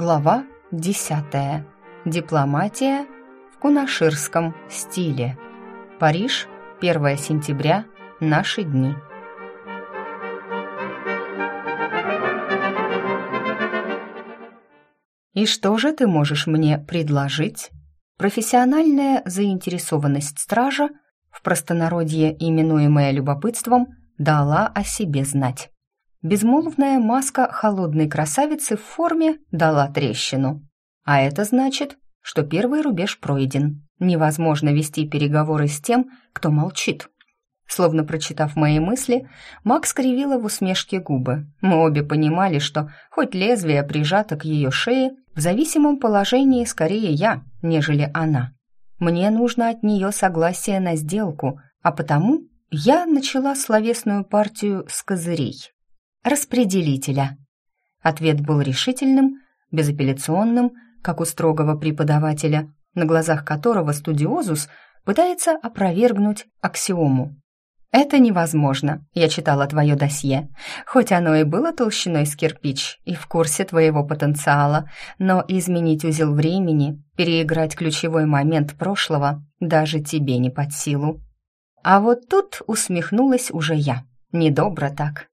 Глава 10. Дипломатия в кунаширском стиле. Париж, 1 сентября, наши дни. И что же ты можешь мне предложить? Профессиональная заинтересованность стража, в простонародье именуемая любопытством, дала о себе знать. Безмолвная маска холодной красавицы в форме дала трещину. А это значит, что первый рубеж пройден. Невозможно вести переговоры с тем, кто молчит. Словно прочитав мои мысли, Макс кривила в усмешке губы. Мы обе понимали, что хоть лезвие прижато к ее шее, в зависимом положении скорее я, нежели она. Мне нужно от нее согласие на сделку, а потому я начала словесную партию с козырей распределителя. Ответ был решительным, безапелляционным, как у строгого преподавателя, на глазах которого студиозус пытается опровергнуть аксиому. «Это невозможно. Я читала твое досье. Хоть оно и было толщиной с кирпич и в курсе твоего потенциала, но изменить узел времени, переиграть ключевой момент прошлого даже тебе не под силу». А вот тут усмехнулась уже я. Недобро так.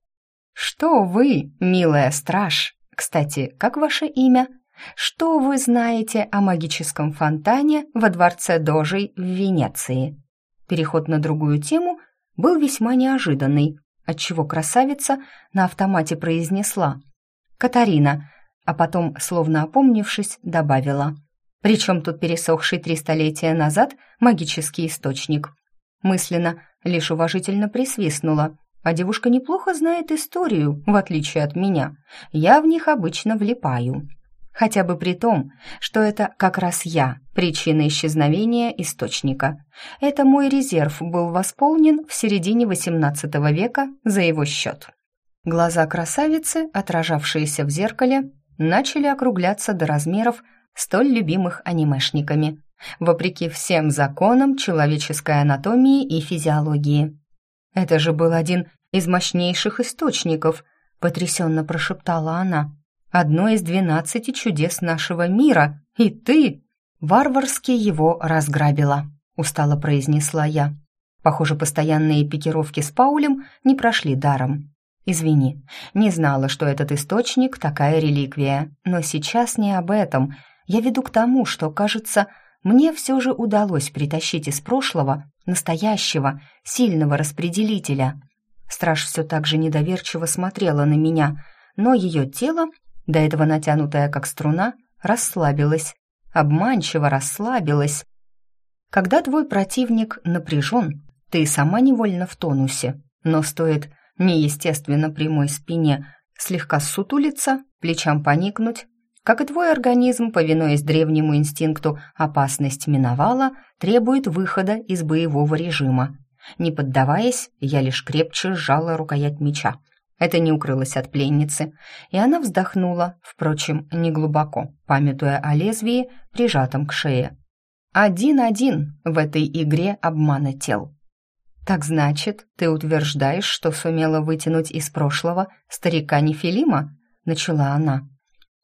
«Что вы, милая страж? Кстати, как ваше имя? Что вы знаете о магическом фонтане во дворце Дожей в Венеции?» Переход на другую тему был весьма неожиданный, отчего красавица на автомате произнесла «Катарина», а потом, словно опомнившись, добавила «Причем тут пересохший три столетия назад магический источник?» Мысленно лишь уважительно присвистнула – а девушка неплохо знает историю, в отличие от меня. Я в них обычно влипаю. Хотя бы при том, что это как раз я, причина исчезновения источника. Это мой резерв был восполнен в середине XVIII века за его счет. Глаза красавицы, отражавшиеся в зеркале, начали округляться до размеров столь любимых анимешниками, вопреки всем законам человеческой анатомии и физиологии. Это же был один из мощнейших источников», — потрясенно прошептала она. «Одно из двенадцати чудес нашего мира, и ты...» «Варварски его разграбила», — устало произнесла я. Похоже, постоянные пикировки с Паулем не прошли даром. «Извини, не знала, что этот источник — такая реликвия, но сейчас не об этом. Я веду к тому, что, кажется, мне все же удалось притащить из прошлого настоящего, сильного распределителя. Страж все так же недоверчиво смотрела на меня, но ее тело, до этого натянутое как струна, расслабилось. Обманчиво расслабилось. Когда твой противник напряжен, ты сама невольно в тонусе, но стоит неестественно прямой спине слегка сутулиться, плечам поникнуть, как и твой организм, повинуясь древнему инстинкту «опасность миновала», требует выхода из боевого режима. Не поддаваясь, я лишь крепче сжала рукоять меча. Это не укрылось от пленницы, и она вздохнула, впрочем, неглубоко, памятуя о лезвии, прижатом к шее. Один-один в этой игре обмана тел. «Так значит, ты утверждаешь, что сумела вытянуть из прошлого старика Нефилима?» — начала она.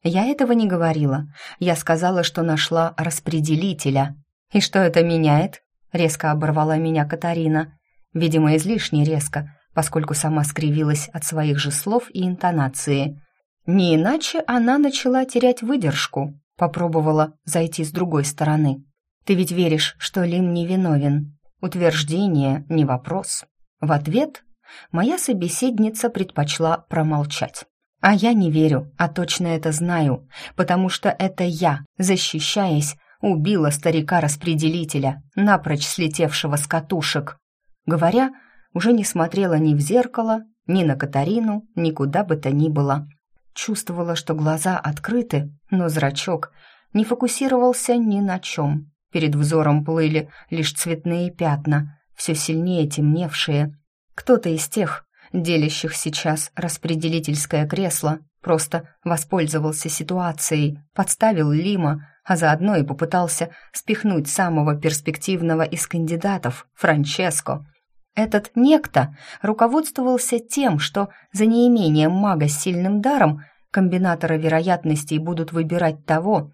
«Я этого не говорила. Я сказала, что нашла распределителя. И что это меняет?» Резко оборвала меня Катарина. Видимо, излишне резко, поскольку сама скривилась от своих же слов и интонации. Не иначе она начала терять выдержку, попробовала зайти с другой стороны. «Ты ведь веришь, что Лим невиновен?» Утверждение не вопрос. В ответ моя собеседница предпочла промолчать. А я не верю, а точно это знаю, потому что это я, защищаясь, убила старика-распределителя, напрочь слетевшего с катушек. Говоря, уже не смотрела ни в зеркало, ни на Катарину, ни куда бы то ни было. Чувствовала, что глаза открыты, но зрачок не фокусировался ни на чем. Перед взором плыли лишь цветные пятна, все сильнее темневшие. Кто-то из тех, делящих сейчас распределительское кресло, просто воспользовался ситуацией, подставил Лима, а заодно и попытался спихнуть самого перспективного из кандидатов, Франческо. Этот некто руководствовался тем, что за неимением мага с сильным даром комбинатора вероятностей будут выбирать того,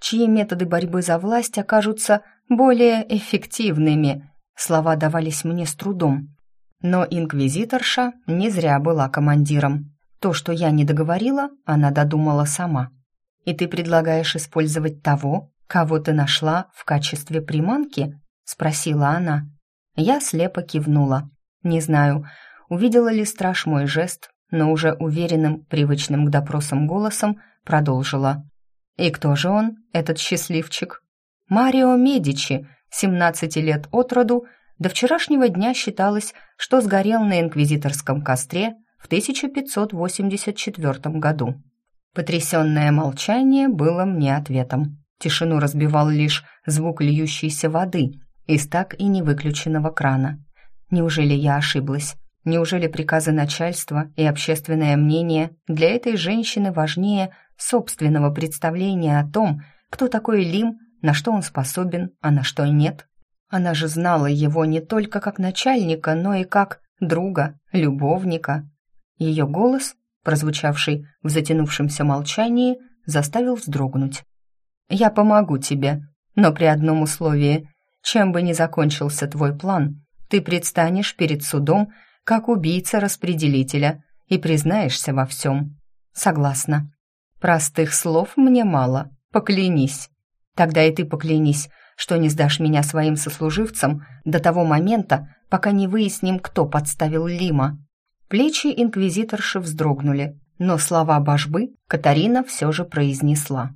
чьи методы борьбы за власть окажутся более эффективными. Слова давались мне с трудом. Но инквизиторша не зря была командиром. То, что я не договорила, она додумала сама. И ты предлагаешь использовать того, кого ты нашла в качестве приманки? спросила она. Я слепо кивнула. Не знаю, увидела ли страж мой жест, но уже уверенным, привычным к допросам голосом продолжила. «И кто же он, этот счастливчик?» «Марио Медичи, 17 лет от роду, до вчерашнего дня считалось, что сгорел на инквизиторском костре в 1584 году. Потрясенное молчание было мне ответом. Тишину разбивал лишь звук льющейся воды из так и не выключенного крана. Неужели я ошиблась? Неужели приказы начальства и общественное мнение для этой женщины важнее собственного представления о том, кто такой Лим, на что он способен, а на что нет? Она же знала его не только как начальника, но и как друга, любовника. Ее голос, прозвучавший в затянувшемся молчании, заставил вздрогнуть. «Я помогу тебе, но при одном условии. Чем бы ни закончился твой план, ты предстанешь перед судом как убийца распределителя и признаешься во всем. Согласна. Простых слов мне мало. Поклянись. Тогда и ты поклянись, что не сдашь меня своим сослуживцам до того момента, пока не выясним, кто подставил Лима». Плечи инквизиторши вздрогнули, но слова божбы Катарина все же произнесла.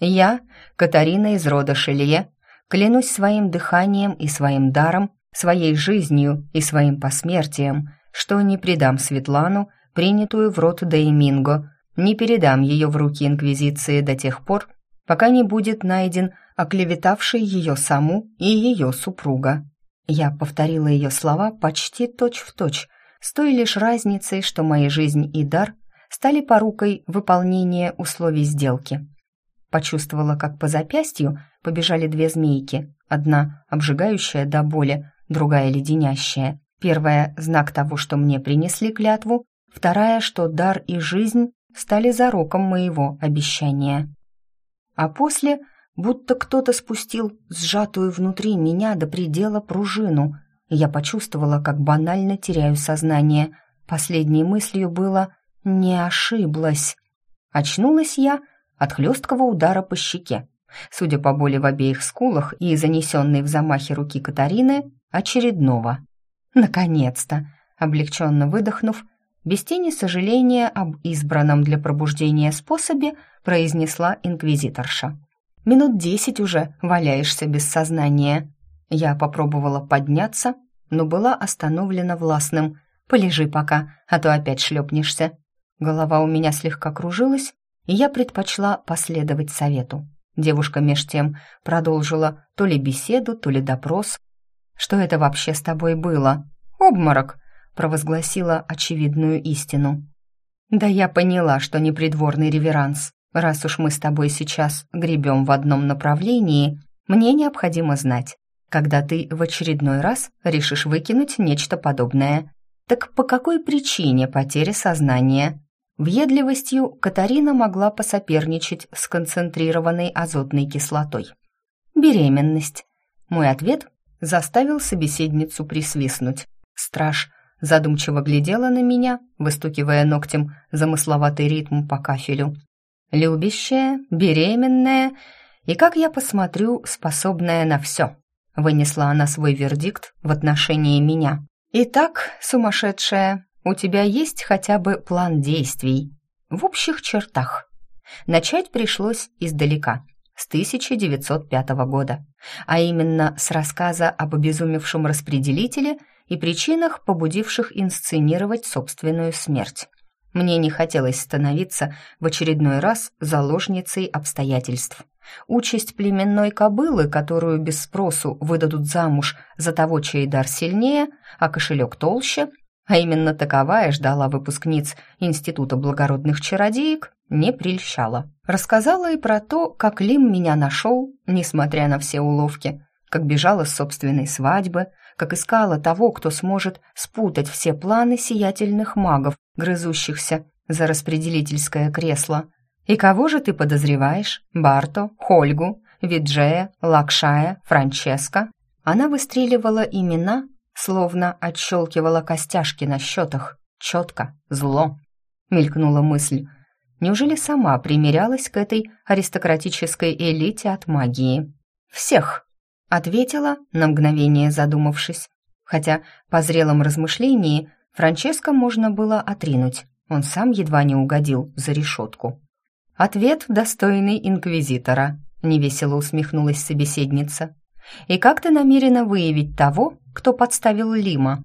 «Я, Катарина из рода Шелье, клянусь своим дыханием и своим даром, своей жизнью и своим посмертием, что не предам Светлану, принятую в рот Дейминго, не передам ее в руки Инквизиции до тех пор, пока не будет найден оклеветавший ее саму и ее супруга. Я повторила ее слова почти точь-в-точь, точь, с той лишь разницей, что моя жизнь и дар стали порукой выполнения условий сделки. Почувствовала, как по запястью побежали две змейки, одна обжигающая до боли, другая леденящая. Первая — знак того, что мне принесли клятву, вторая, что дар и жизнь стали зароком моего обещания. А после будто кто-то спустил сжатую внутри меня до предела пружину. Я почувствовала, как банально теряю сознание. Последней мыслью было «не ошиблась». Очнулась я от хлесткого удара по щеке. Судя по боли в обеих скулах и занесенной в замахе руки Катарины, очередного. Наконец-то, облегченно выдохнув, без тени сожаления об избранном для пробуждения способе произнесла инквизиторша. Минут десять уже валяешься без сознания. Я попробовала подняться, но была остановлена властным. Полежи пока, а то опять шлепнешься. Голова у меня слегка кружилась, и я предпочла последовать совету. Девушка меж тем продолжила то ли беседу, то ли допрос. «Что это вообще с тобой было?» «Обморок», — провозгласила очевидную истину. «Да я поняла, что не придворный реверанс. Раз уж мы с тобой сейчас гребем в одном направлении, мне необходимо знать, когда ты в очередной раз решишь выкинуть нечто подобное. Так по какой причине потери сознания? Въедливостью Катарина могла посоперничать с концентрированной азотной кислотой. Беременность. Мой ответ заставил собеседницу присвистнуть. Страж задумчиво глядела на меня, выстукивая ногтем замысловатый ритм по кафелю, любящая, беременная и, как я посмотрю, способная на все. Вынесла она свой вердикт в отношении меня. «Итак, сумасшедшая, у тебя есть хотя бы план действий?» «В общих чертах». Начать пришлось издалека, с 1905 года, а именно с рассказа об обезумевшем распределителе и причинах, побудивших инсценировать собственную смерть. Мне не хотелось становиться в очередной раз заложницей обстоятельств. Участь племенной кобылы, которую без спросу выдадут замуж за того, чей дар сильнее, а кошелек толще, а именно таковая ждала выпускниц Института благородных чародеек, не прельщала. Рассказала и про то, как Лим меня нашел, несмотря на все уловки, как бежала с собственной свадьбы, как искала того, кто сможет спутать все планы сиятельных магов, грызущихся за распределительское кресло. И кого же ты подозреваешь? Барто, Хольгу, Виджея, Лакшая, Франческо?» Она выстреливала имена, словно отщелкивала костяшки на счетах. Четко, зло. Мелькнула мысль. Неужели сама примерялась к этой аристократической элите от магии? «Всех!» — ответила, на мгновение задумавшись. Хотя по зрелом размышлении Франческо можно было отринуть. Он сам едва не угодил за решетку. «Ответ, достойный инквизитора», — невесело усмехнулась собеседница. «И как ты намерена выявить того, кто подставил Лима?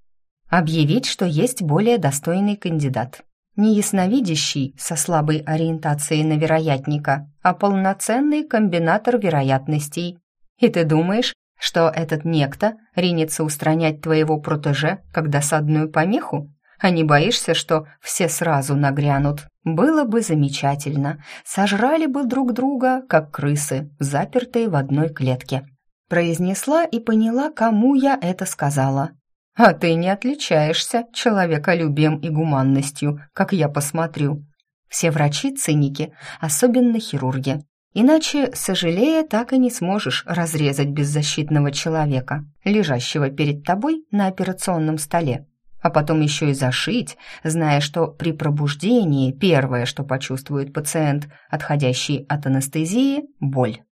Объявить, что есть более достойный кандидат. Не ясновидящий со слабой ориентацией на вероятника, а полноценный комбинатор вероятностей. И ты думаешь, что этот некто ринется устранять твоего протеже как досадную помеху? А не боишься, что все сразу нагрянут? Было бы замечательно. Сожрали бы друг друга, как крысы, запертые в одной клетке. Произнесла и поняла, кому я это сказала. А ты не отличаешься человеколюбием и гуманностью, как я посмотрю. Все врачи циники, особенно хирурги. Иначе, сожалея, так и не сможешь разрезать беззащитного человека, лежащего перед тобой на операционном столе. А потом еще и зашить, зная, что при пробуждении первое, что почувствует пациент, отходящий от анестезии – боль.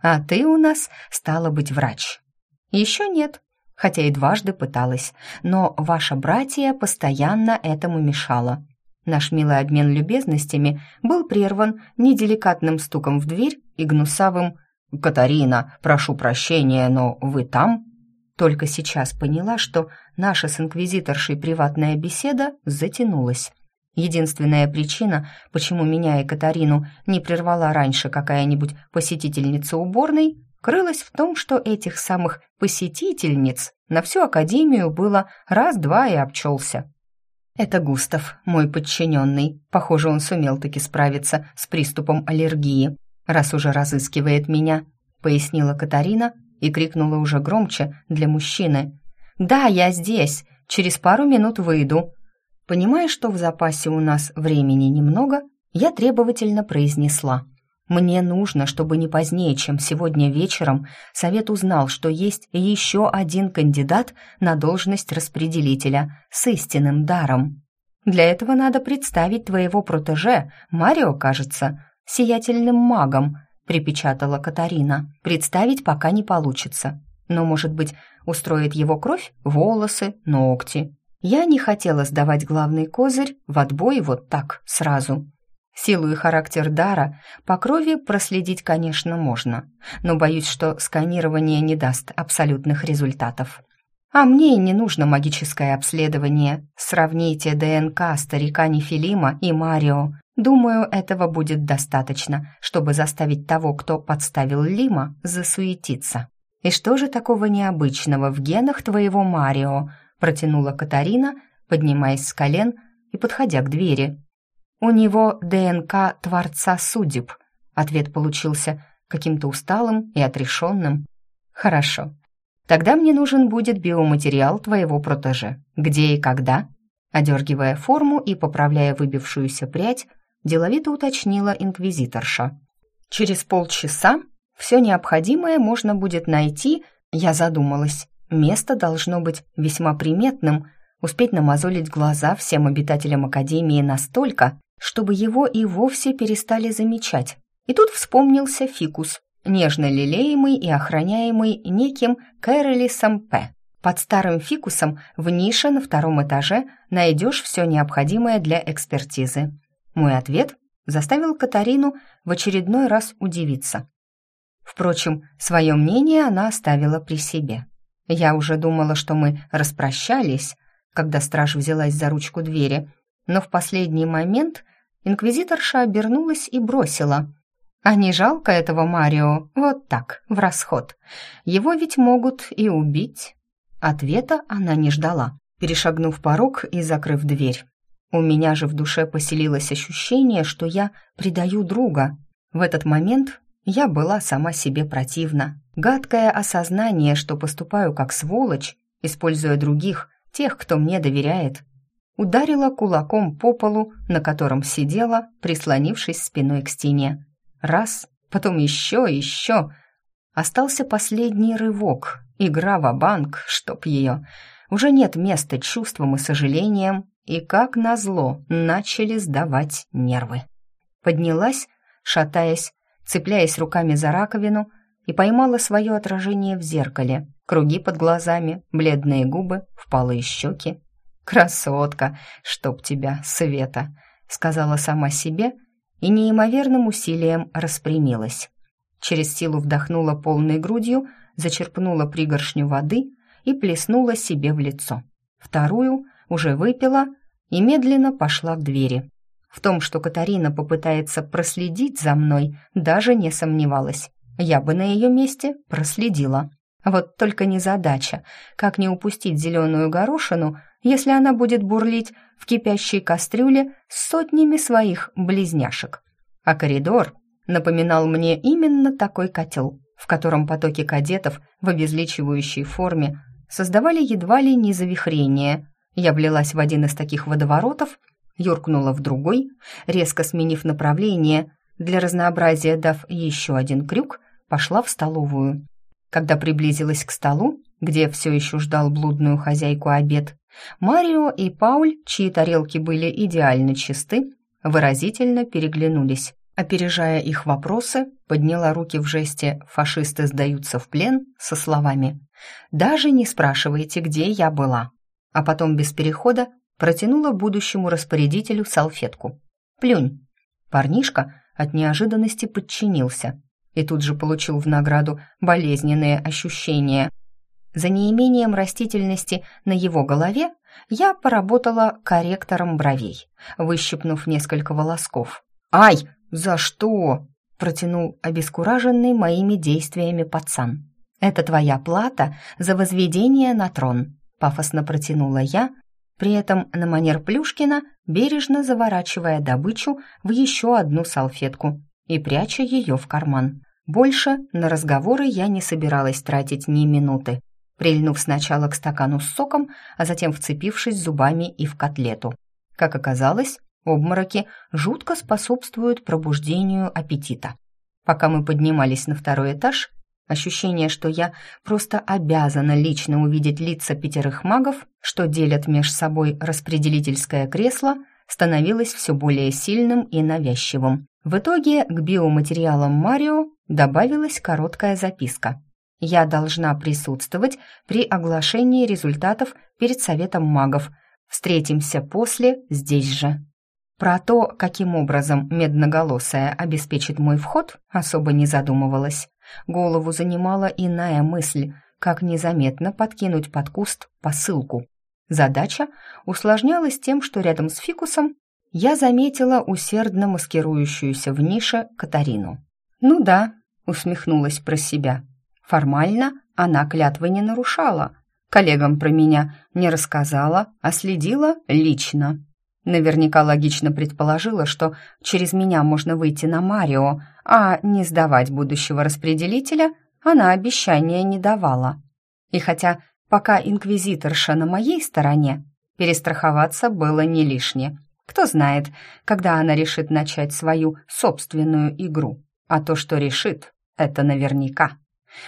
А ты у нас стала быть врач. Еще нет, хотя и дважды пыталась, но ваша братья постоянно этому мешала. Наш милый обмен любезностями был прерван неделикатным стуком в дверь и гнусавым «Катарина, прошу прощения, но вы там?» Только сейчас поняла, что наша с инквизиторшей приватная беседа затянулась. Единственная причина, почему меня и Катарину не прервала раньше какая-нибудь посетительница уборной, крылась в том, что этих самых посетительниц на всю академию было раз-два и обчелся. «Это Густав, мой подчиненный. Похоже, он сумел таки справиться с приступом аллергии, раз уже разыскивает меня», — пояснила Катарина и крикнула уже громче для мужчины. «Да, я здесь. Через пару минут выйду». Понимая, что в запасе у нас времени немного, я требовательно произнесла. Мне нужно, чтобы не позднее, чем сегодня вечером, совет узнал, что есть еще один кандидат на должность распределителя с истинным даром. Для этого надо представить твоего протеже, Марио, кажется, сиятельным магом, припечатала Катарина. Представить пока не получится. Но, может быть, устроит его кровь, волосы, ногти. Я не хотела сдавать главный козырь в отбой вот так, сразу. Силу и характер дара по крови проследить, конечно, можно, но боюсь, что сканирование не даст абсолютных результатов. А мне и не нужно магическое обследование. Сравните ДНК старика Нефилима и Марио. Думаю, этого будет достаточно, чтобы заставить того, кто подставил Лима, засуетиться. «И что же такого необычного в генах твоего Марио?» протянула Катарина, поднимаясь с колен и подходя к двери. «У него ДНК Творца Судеб», — ответ получился каким-то усталым и отрешенным. «Хорошо. Тогда мне нужен будет биоматериал твоего протеже. Где и когда?» Одергивая форму и поправляя выбившуюся прядь, деловито уточнила инквизиторша. «Через полчаса все необходимое можно будет найти», я задумалась. Место должно быть весьма приметным, успеть намазолить глаза всем обитателям Академии настолько, чтобы его и вовсе перестали замечать. И тут вспомнился фикус, нежно лелеемый и охраняемый неким Кэролисом П. Под старым фикусом в нише на втором этаже найдешь все необходимое для экспертизы. Мой ответ заставил Катарину в очередной раз удивиться. Впрочем, свое мнение она оставила при себе. Я уже думала, что мы распрощались, когда страж взялась за ручку двери, но в последний момент Инквизиторша обернулась и бросила. «А не жалко этого Марио? Вот так, в расход. Его ведь могут и убить». Ответа она не ждала, перешагнув порог и закрыв дверь. У меня же в душе поселилось ощущение, что я предаю друга. В этот момент я была сама себе противна. Гадкое осознание, что поступаю как сволочь, используя других, тех, кто мне доверяет. Ударила кулаком по полу, на котором сидела, прислонившись спиной к стене. Раз, потом еще, еще. Остался последний рывок, игра в банк чтоб ее. Уже нет места чувствам и сожалениям, и, как назло, начали сдавать нервы. Поднялась, шатаясь, цепляясь руками за раковину, и поймала свое отражение в зеркале. Круги под глазами, бледные губы, впалые щеки. «Красотка, чтоб тебя, Света!» — сказала сама себе и неимоверным усилием распрямилась. Через силу вдохнула полной грудью, зачерпнула пригоршню воды и плеснула себе в лицо. Вторую уже выпила и медленно пошла к двери. В том, что Катарина попытается проследить за мной, даже не сомневалась. Я бы на ее месте проследила. Вот только не задача, как не упустить зеленую горошину, если она будет бурлить в кипящей кастрюле с сотнями своих близняшек. А коридор напоминал мне именно такой котел, в котором потоки кадетов в обезличивающей форме создавали едва ли не завихрение. Я влилась в один из таких водоворотов, юркнула в другой, резко сменив направление, для разнообразия дав еще один крюк, пошла в столовую. Когда приблизилась к столу, где все еще ждал блудную хозяйку обед, Марио и Пауль, чьи тарелки были идеально чисты, выразительно переглянулись. Опережая их вопросы, подняла руки в жесте «фашисты сдаются в плен» со словами «Даже не спрашивайте, где я была». А потом без перехода протянула будущему распорядителю салфетку. «Плюнь». Парнишка от неожиданности подчинился и тут же получил в награду болезненные ощущения. За неимением растительности на его голове я поработала корректором бровей, выщипнув несколько волосков. «Ай, за что?» — протянул обескураженный моими действиями пацан. «Это твоя плата за возведение на трон», — пафосно протянула я, при этом на манер Плюшкина, бережно заворачивая добычу в еще одну салфетку и пряча ее в карман. Больше на разговоры я не собиралась тратить ни минуты, прильнув сначала к стакану с соком, а затем вцепившись зубами и в котлету. Как оказалось, обмороки жутко способствуют пробуждению аппетита. Пока мы поднимались на второй этаж, ощущение, что я просто обязана лично увидеть лица пятерых магов, что делят меж собой распределительское кресло, становилось все более сильным и навязчивым. В итоге к биоматериалам Марио добавилась короткая записка. «Я должна присутствовать при оглашении результатов перед Советом магов. Встретимся после здесь же». Про то, каким образом медноголосая обеспечит мой вход, особо не задумывалась. Голову занимала иная мысль, как незаметно подкинуть под куст посылку. Задача усложнялась тем, что рядом с фикусом я заметила усердно маскирующуюся в нише Катарину. «Ну да», — усмехнулась про себя. «Формально она клятвы не нарушала. Коллегам про меня не рассказала, а следила лично. Наверняка логично предположила, что через меня можно выйти на Марио, а не сдавать будущего распределителя она обещания не давала. И хотя пока инквизиторша на моей стороне, перестраховаться было не лишне. Кто знает, когда она решит начать свою собственную игру. А то, что решит, это наверняка.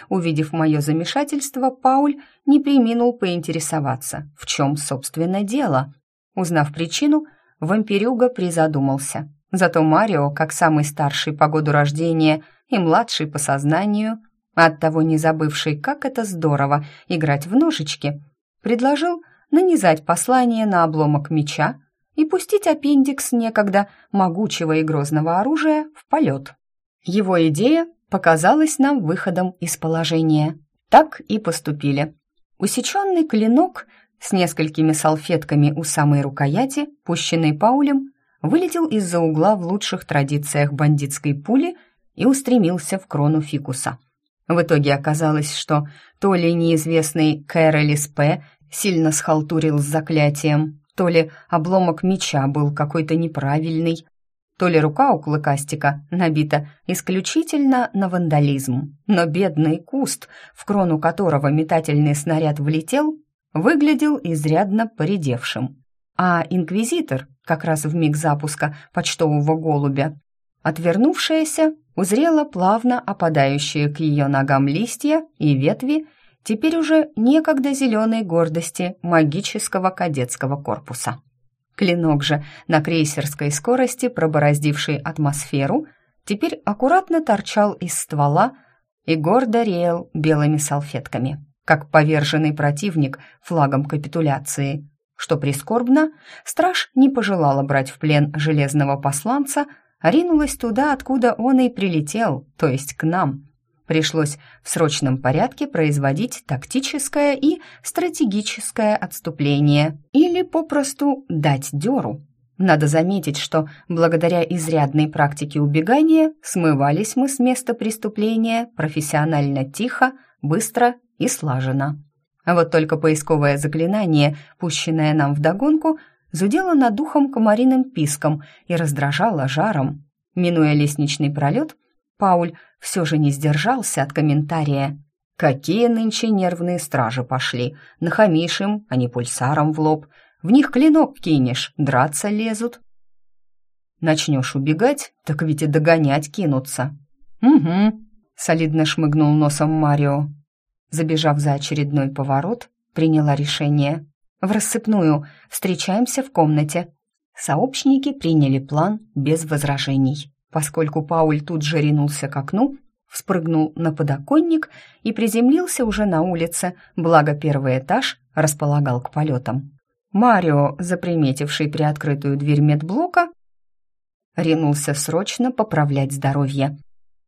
Увидев мое замешательство, Пауль не приминул поинтересоваться, в чем, собственно, дело. Узнав причину, вампирюга призадумался. Зато Марио, как самый старший по году рождения и младший по сознанию, оттого не забывший, как это здорово играть в ножички, предложил нанизать послание на обломок меча и пустить аппендикс некогда могучего и грозного оружия в полет. Его идея показалась нам выходом из положения. Так и поступили. Усеченный клинок с несколькими салфетками у самой рукояти, пущенный Паулем, вылетел из-за угла в лучших традициях бандитской пули и устремился в крону фикуса. В итоге оказалось, что то ли неизвестный Кэролис П. сильно схалтурил с заклятием, то ли обломок меча был какой-то неправильный, то ли рука у клыкастика набита исключительно на вандализм. Но бедный куст, в крону которого метательный снаряд влетел, выглядел изрядно поредевшим. а инквизитор, как раз в миг запуска почтового голубя, отвернувшаяся, узрела плавно опадающие к ее ногам листья и ветви теперь уже некогда зеленой гордости магического кадетского корпуса. Клинок же на крейсерской скорости, пробороздивший атмосферу, теперь аккуратно торчал из ствола и гордо реял белыми салфетками, как поверженный противник флагом капитуляции. Что прискорбно, страж не пожелала брать в плен железного посланца, а ринулась туда, откуда он и прилетел, то есть к нам. Пришлось в срочном порядке производить тактическое и стратегическое отступление или попросту дать дёру. Надо заметить, что благодаря изрядной практике убегания смывались мы с места преступления профессионально тихо, быстро и слаженно. А вот только поисковое заклинание, пущенное нам вдогонку, зудело над духом комариным писком и раздражало жаром. Минуя лестничный пролет, Пауль все же не сдержался от комментария. «Какие нынче нервные стражи пошли! Нахамишь им, а не пульсаром в лоб!» В них клинок кинешь, драться лезут. Начнешь убегать, так ведь и догонять кинутся. Угу, солидно шмыгнул носом Марио. Забежав за очередной поворот, приняла решение. В рассыпную встречаемся в комнате. Сообщники приняли план без возражений. Поскольку Пауль тут же ринулся к окну, вспрыгнул на подоконник и приземлился уже на улице, благо первый этаж располагал к полетам. Марио, заприметивший приоткрытую дверь медблока, ринулся срочно поправлять здоровье.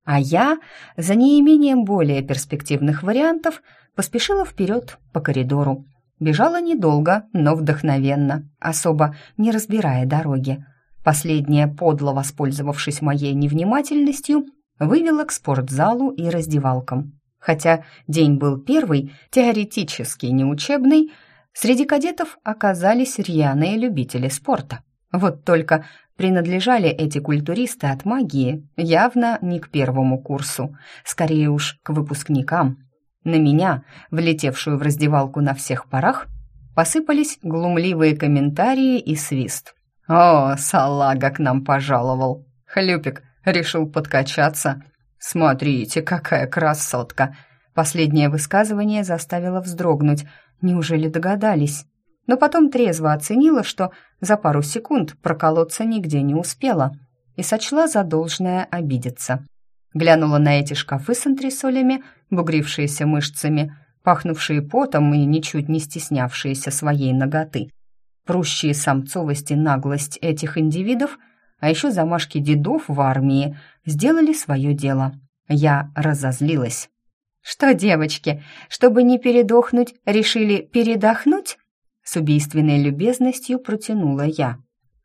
А я, за неимением более перспективных вариантов, поспешила вперед по коридору. Бежала недолго, но вдохновенно, особо не разбирая дороги. Последняя, подло воспользовавшись моей невнимательностью, вывела к спортзалу и раздевалкам. Хотя день был первый, теоретически неучебный, Среди кадетов оказались рьяные любители спорта. Вот только принадлежали эти культуристы от магии явно не к первому курсу, скорее уж к выпускникам. На меня, влетевшую в раздевалку на всех парах, посыпались глумливые комментарии и свист. «О, салага к нам пожаловал! Хлюпик решил подкачаться. Смотрите, какая красотка!» Последнее высказывание заставило вздрогнуть – Неужели догадались? Но потом трезво оценила, что за пару секунд проколоться нигде не успела и сочла за должное обидеться. Глянула на эти шкафы с антресолями, бугрившиеся мышцами, пахнувшие потом и ничуть не стеснявшиеся своей ноготы. Прущие самцовость и наглость этих индивидов, а еще замашки дедов в армии, сделали свое дело. Я разозлилась. «Что, девочки, чтобы не передохнуть, решили передохнуть?» С убийственной любезностью протянула я.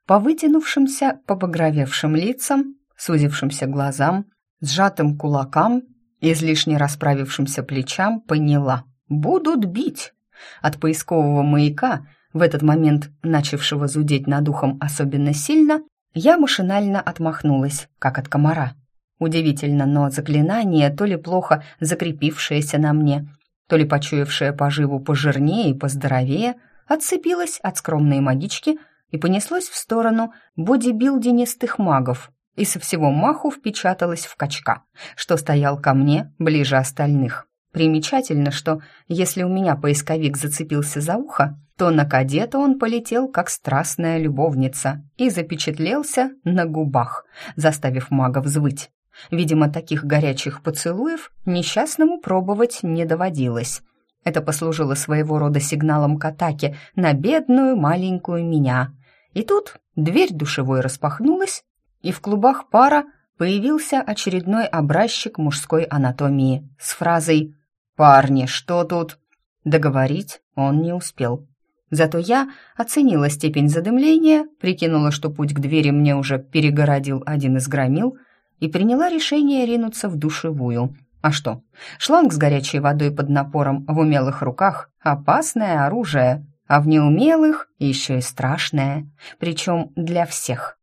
По вытянувшимся, побагровевшим лицам, сузившимся глазам, сжатым кулакам, излишне расправившимся плечам поняла. «Будут бить!» От поискового маяка, в этот момент начавшего зудеть над ухом особенно сильно, я машинально отмахнулась, как от комара. Удивительно, но заклинание, то ли плохо закрепившееся на мне, то ли почуявшее поживу пожирнее и поздоровее, отцепилось от скромной магички и понеслось в сторону бодибилдинистых магов и со всего маху впечаталось в качка, что стоял ко мне ближе остальных. Примечательно, что если у меня поисковик зацепился за ухо, то на кадета он полетел как страстная любовница и запечатлелся на губах, заставив мага взвыть. Видимо, таких горячих поцелуев несчастному пробовать не доводилось. Это послужило своего рода сигналом к атаке на бедную маленькую меня. И тут дверь душевой распахнулась, и в клубах пара появился очередной образчик мужской анатомии с фразой «Парни, что тут?» Договорить он не успел. Зато я оценила степень задымления, прикинула, что путь к двери мне уже перегородил один из громил — и приняла решение ринуться в душевую. А что? Шланг с горячей водой под напором в умелых руках – опасное оружие, а в неумелых еще и страшное, причем для всех.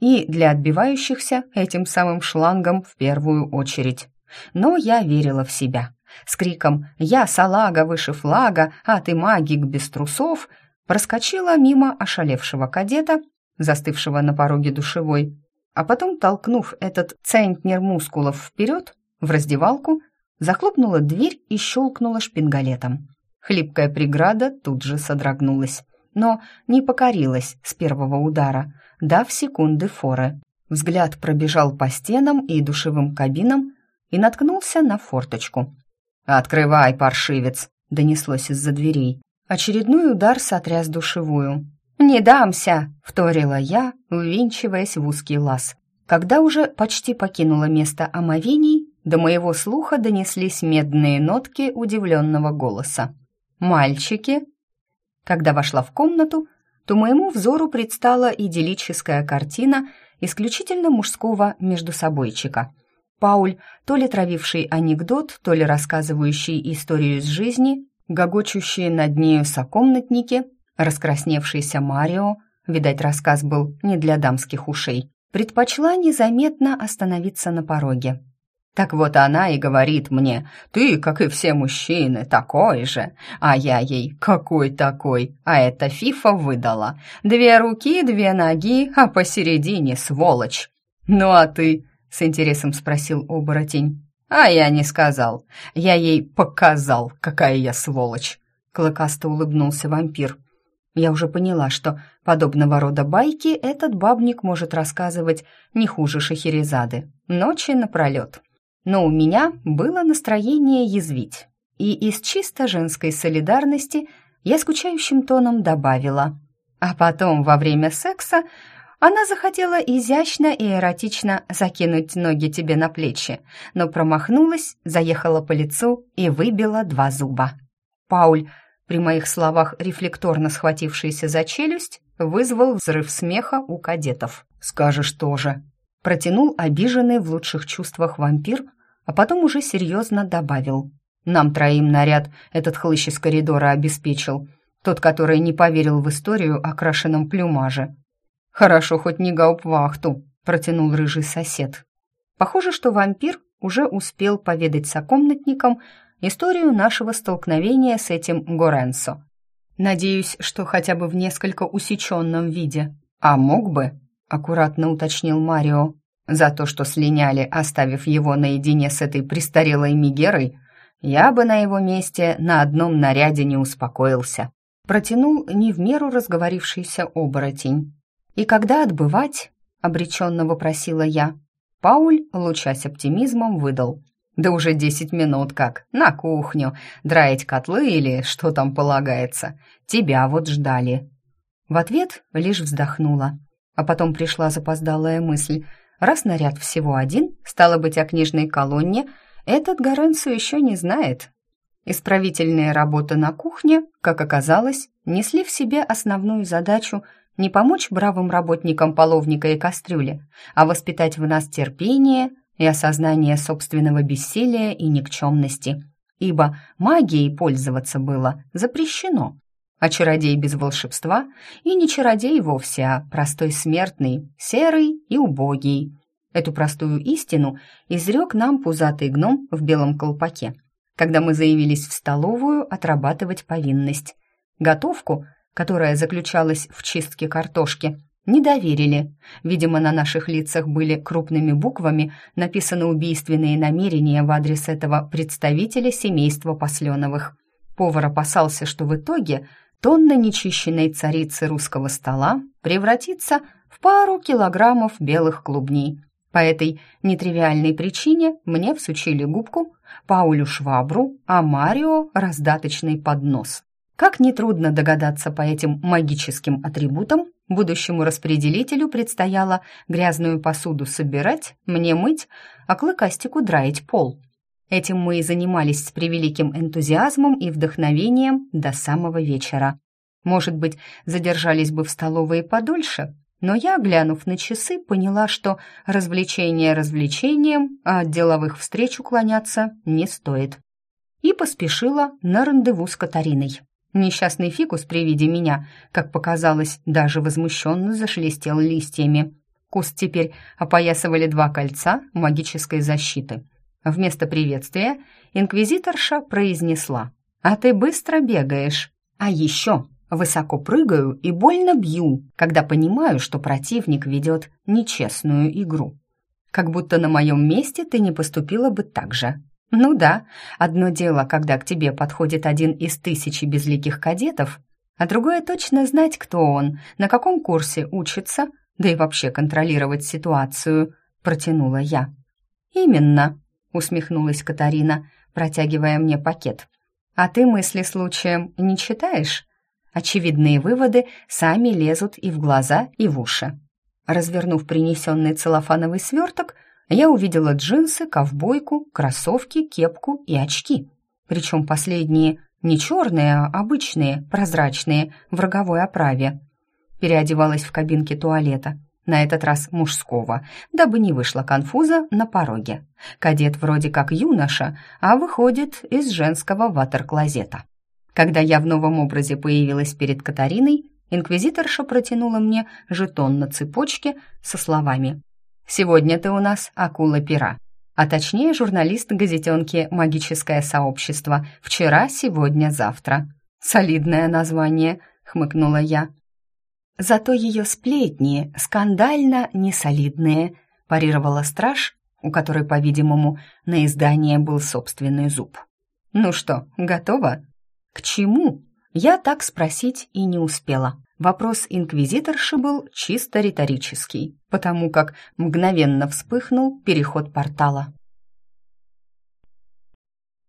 И для отбивающихся этим самым шлангом в первую очередь. Но я верила в себя. С криком «Я салага выше флага, а ты магик без трусов» проскочила мимо ошалевшего кадета, застывшего на пороге душевой, а потом, толкнув этот центнер мускулов вперед, в раздевалку, захлопнула дверь и щелкнула шпингалетом. Хлипкая преграда тут же содрогнулась, но не покорилась с первого удара, дав секунды форы. Взгляд пробежал по стенам и душевым кабинам и наткнулся на форточку. «Открывай, паршивец!» — донеслось из-за дверей. Очередной удар сотряс душевую. «Не дамся!» — вторила я, увинчиваясь в узкий лаз. Когда уже почти покинула место омовений, до моего слуха донеслись медные нотки удивленного голоса. «Мальчики!» Когда вошла в комнату, то моему взору предстала идиллическая картина исключительно мужского междусобойчика. Пауль, то ли травивший анекдот, то ли рассказывающий историю из жизни, гогочущие над нею сокомнатники, раскрасневшийся Марио, видать, рассказ был не для дамских ушей, предпочла незаметно остановиться на пороге. Так вот она и говорит мне, ты, как и все мужчины, такой же. А я ей, какой такой? А это Фифа выдала. Две руки, две ноги, а посередине сволочь. Ну а ты? С интересом спросил оборотень. А я не сказал. Я ей показал, какая я сволочь. Клыкасто улыбнулся вампир. Я уже поняла, что подобного рода байки этот бабник может рассказывать не хуже Шахерезады. Ночи напролет но у меня было настроение язвить. И из чисто женской солидарности я скучающим тоном добавила. А потом, во время секса, она захотела изящно и эротично закинуть ноги тебе на плечи, но промахнулась, заехала по лицу и выбила два зуба. Пауль, при моих словах рефлекторно схватившийся за челюсть, вызвал взрыв смеха у кадетов. «Скажешь тоже», Протянул обиженный в лучших чувствах вампир, а потом уже серьезно добавил. «Нам троим наряд этот хлыщ из коридора обеспечил. Тот, который не поверил в историю о крашеном плюмаже». «Хорошо, хоть не гауптвахту», — протянул рыжий сосед. Похоже, что вампир уже успел поведать сокомнатникам историю нашего столкновения с этим Горенсо. Надеюсь, что хотя бы в несколько усеченном виде. А мог бы, аккуратно уточнил Марио. За то, что слиняли, оставив его наедине с этой престарелой Мигерой, я бы на его месте на одном наряде не успокоился. Протянул не в меру разговорившийся оборотень. «И когда отбывать?» — обреченно вопросила я. Пауль, лучась оптимизмом, выдал. «Да уже десять минут как. На кухню. Драить котлы или что там полагается. Тебя вот ждали». В ответ лишь вздохнула. А потом пришла запоздалая мысль. Раз наряд всего один, стало быть, о книжной колонне, этот Горенцу еще не знает. Исправительные работы на кухне, как оказалось, несли в себе основную задачу не помочь бравым работникам половника и кастрюли, а воспитать в нас терпение и осознание собственного бессилия и никчемности. Ибо магией пользоваться было запрещено а чародей без волшебства и не чародей вовсе, а простой смертный, серый и убогий. Эту простую истину изрек нам пузатый гном в белом колпаке, когда мы заявились в столовую отрабатывать повинность. Готовку, которая заключалась в чистке картошки, не доверили. Видимо, на наших лицах были крупными буквами написаны убийственные намерения в адрес этого представителя семейства Посленовых. Повар опасался, что в итоге тонна нечищенной царицы русского стола превратится в пару килограммов белых клубней. По этой нетривиальной причине мне всучили губку, Паулю швабру, а Марио раздаточный поднос. Как нетрудно догадаться по этим магическим атрибутам, будущему распределителю предстояло грязную посуду собирать, мне мыть, а клыкастику драить пол. Этим мы и занимались с превеликим энтузиазмом и вдохновением до самого вечера. Может быть, задержались бы в столовой подольше, но я, глянув на часы, поняла, что развлечение развлечением, а от деловых встреч уклоняться не стоит. И поспешила на рандеву с Катариной. Несчастный фикус при виде меня, как показалось, даже возмущенно зашелестел листьями. Куст теперь опоясывали два кольца магической защиты — Вместо приветствия инквизиторша произнесла «А ты быстро бегаешь». «А еще», — Высоко прыгаю и больно бью, когда понимаю, что противник ведет нечестную игру. Как будто на моем месте ты не поступила бы так же. Ну да, одно дело, когда к тебе подходит один из тысячи безликих кадетов, а другое точно знать, кто он, на каком курсе учится, да и вообще контролировать ситуацию, протянула я. Именно, усмехнулась Катарина, протягивая мне пакет. А ты мысли случаем не читаешь? Очевидные выводы сами лезут и в глаза, и в уши. Развернув принесенный целлофановый сверток, я увидела джинсы, ковбойку, кроссовки, кепку и очки. Причем последние не черные, а обычные, прозрачные, в роговой оправе. Переодевалась в кабинке туалета, на этот раз мужского, дабы не вышло конфуза на пороге. Кадет вроде как юноша, а выходит из женского ватер-клозета. Когда я в новом образе появилась перед Катариной, инквизиторша протянула мне жетон на цепочке со словами «Сегодня ты у нас акула пера, а точнее журналист газетенки «Магическое сообщество» «Вчера, сегодня, завтра». «Солидное название», — хмыкнула я. «Зато ее сплетни скандально несолидные», — парировала страж, у которой, по-видимому, на издание был собственный зуб. «Ну что, готова?» К чему? Я так спросить и не успела. Вопрос инквизиторши был чисто риторический, потому как мгновенно вспыхнул переход портала.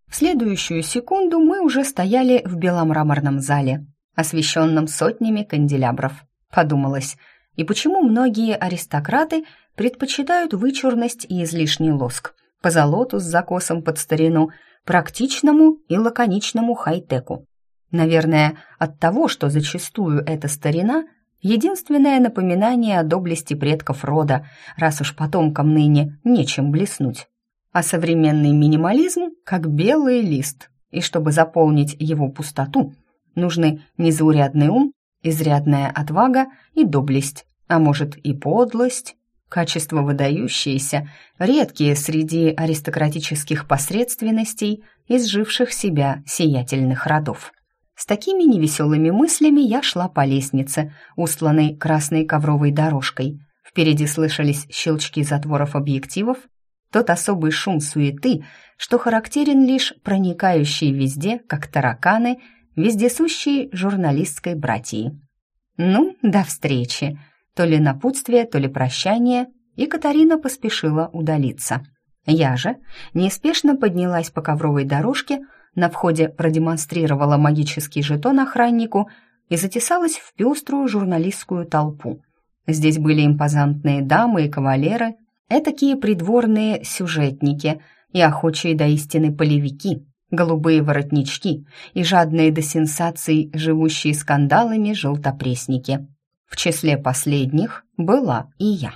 В следующую секунду мы уже стояли в беломраморном зале, освещенном сотнями канделябров. Подумалось, и почему многие аристократы предпочитают вычурность и излишний лоск, позолоту с закосом под старину – практичному и лаконичному хай-теку. Наверное, от того, что зачастую эта старина – единственное напоминание о доблести предков рода, раз уж потомкам ныне нечем блеснуть. А современный минимализм как белый лист, и чтобы заполнить его пустоту, нужны незаурядный ум, изрядная отвага и доблесть, а может и подлость, Качества выдающиеся, редкие среди аристократических посредственностей, изживших себя сиятельных родов. С такими невеселыми мыслями я шла по лестнице, устланной красной ковровой дорожкой. Впереди слышались щелчки затворов объективов, тот особый шум суеты, что характерен лишь проникающий везде, как тараканы, вездесущей журналистской братьи. «Ну, до встречи!» То ли напутствие, то ли прощание, и Катарина поспешила удалиться. Я же неспешно поднялась по ковровой дорожке, на входе продемонстрировала магический жетон охраннику и затесалась в пеструю журналистскую толпу. Здесь были импозантные дамы и кавалеры, этакие придворные сюжетники и охочие до истины полевики, голубые воротнички и жадные до сенсаций, живущие скандалами желтопресники. В числе последних была и я.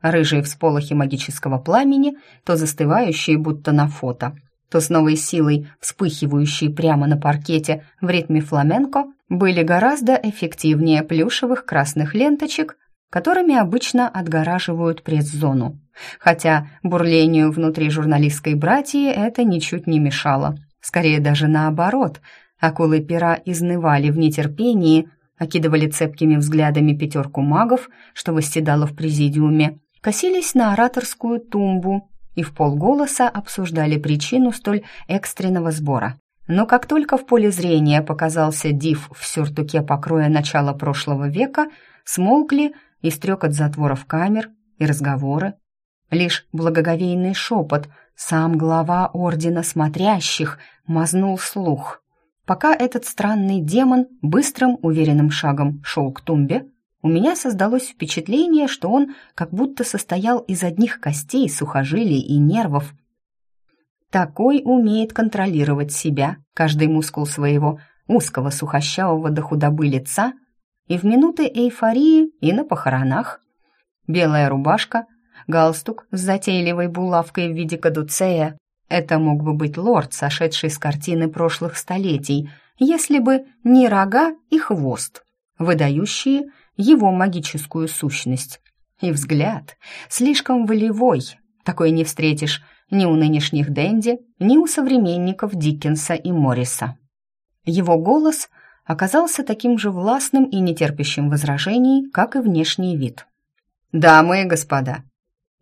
Рыжие всполохи магического пламени, то застывающие будто на фото, то с новой силой вспыхивающие прямо на паркете в ритме фламенко, были гораздо эффективнее плюшевых красных ленточек, которыми обычно отгораживают пресс-зону. Хотя бурлению внутри журналистской братьи это ничуть не мешало. Скорее даже наоборот, акулы пера изнывали в нетерпении, окидывали цепкими взглядами пятерку магов, что восседало в президиуме, косились на ораторскую тумбу и в полголоса обсуждали причину столь экстренного сбора. Но как только в поле зрения показался див в сюртуке покроя начала прошлого века, смолкли и стрек от затворов камер, и разговоры. Лишь благоговейный шепот, сам глава Ордена Смотрящих, мазнул слух — Пока этот странный демон быстрым, уверенным шагом шел к тумбе, у меня создалось впечатление, что он как будто состоял из одних костей, сухожилий и нервов. Такой умеет контролировать себя, каждый мускул своего узкого сухощавого до худобы лица и в минуты эйфории, и на похоронах. Белая рубашка, галстук с затейливой булавкой в виде кадуцея, это мог бы быть лорд, сошедший с картины прошлых столетий, если бы не рога и хвост, выдающие его магическую сущность. И взгляд слишком волевой, такой не встретишь ни у нынешних Дэнди, ни у современников Диккенса и Морриса. Его голос оказался таким же властным и нетерпящим возражений, как и внешний вид. «Дамы и господа,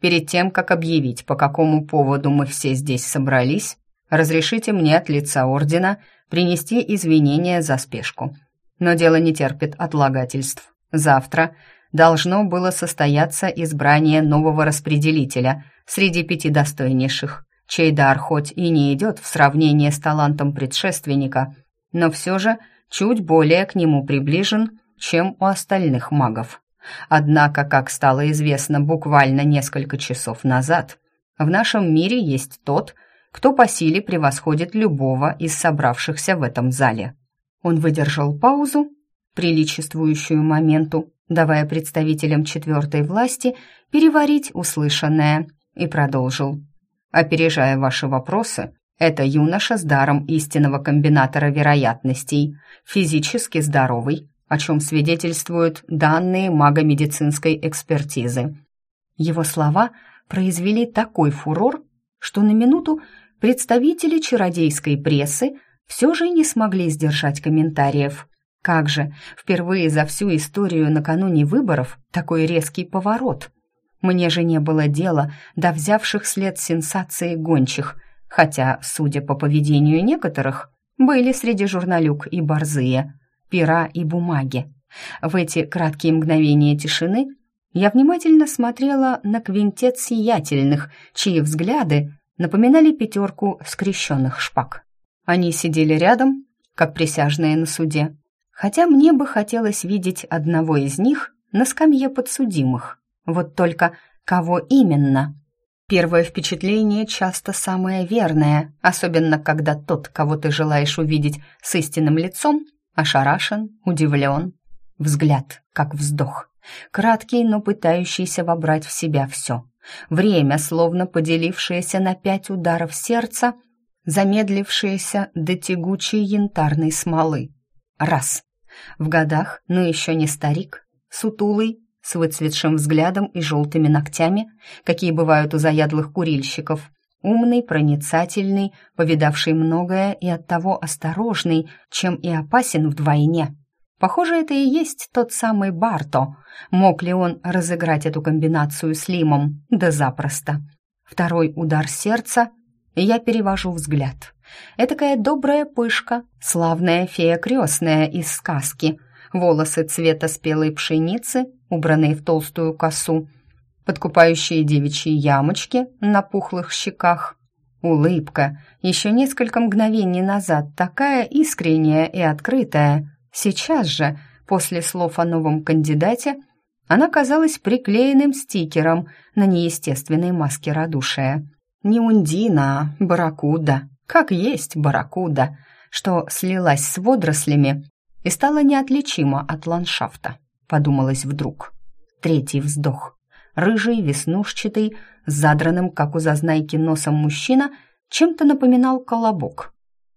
перед тем, как объявить, по какому поводу мы все здесь собрались, разрешите мне от лица ордена принести извинения за спешку. Но дело не терпит отлагательств. Завтра должно было состояться избрание нового распределителя среди пяти достойнейших, чей дар хоть и не идет в сравнение с талантом предшественника, но все же чуть более к нему приближен, чем у остальных магов. Однако, как стало известно буквально несколько часов назад, в нашем мире есть тот, кто по силе превосходит любого из собравшихся в этом зале. Он выдержал паузу, приличествующую моменту, давая представителям четвертой власти переварить услышанное, и продолжил. «Опережая ваши вопросы, это юноша с даром истинного комбинатора вероятностей, физически здоровый, о чем свидетельствуют данные магомедицинской экспертизы. Его слова произвели такой фурор, что на минуту представители чародейской прессы все же не смогли сдержать комментариев. Как же, впервые за всю историю накануне выборов такой резкий поворот. Мне же не было дела до взявших след сенсации гончих, хотя, судя по поведению некоторых, были среди журналюк и борзые, пера и бумаги. В эти краткие мгновения тишины я внимательно смотрела на квинтет сиятельных, чьи взгляды напоминали пятерку скрещенных шпаг. Они сидели рядом, как присяжные на суде, хотя мне бы хотелось видеть одного из них на скамье подсудимых. Вот только кого именно? Первое впечатление часто самое верное, особенно когда тот, кого ты желаешь увидеть с истинным лицом, ошарашен, удивлен. Взгляд, как вздох, краткий, но пытающийся вобрать в себя все. Время, словно поделившееся на пять ударов сердца, замедлившееся до тягучей янтарной смолы. Раз. В годах, но еще не старик, сутулый, с выцветшим взглядом и желтыми ногтями, какие бывают у заядлых курильщиков, умный, проницательный, повидавший многое и оттого осторожный, чем и опасен вдвойне. Похоже, это и есть тот самый Барто. Мог ли он разыграть эту комбинацию с Лимом? Да запросто. Второй удар сердца, я перевожу взгляд. Этакая добрая пышка, славная фея крестная из сказки. Волосы цвета спелой пшеницы, убранные в толстую косу, подкупающие девичьи ямочки на пухлых щеках. Улыбка, еще несколько мгновений назад такая искренняя и открытая. Сейчас же, после слов о новом кандидате, она казалась приклеенным стикером на неестественной маске радушия. Не Ундина, а Барракуда, как есть Барракуда, что слилась с водорослями и стала неотличима от ландшафта, подумалось вдруг. Третий вздох. Рыжий, веснушчатый, с задранным, как у зазнайки, носом мужчина, чем-то напоминал колобок.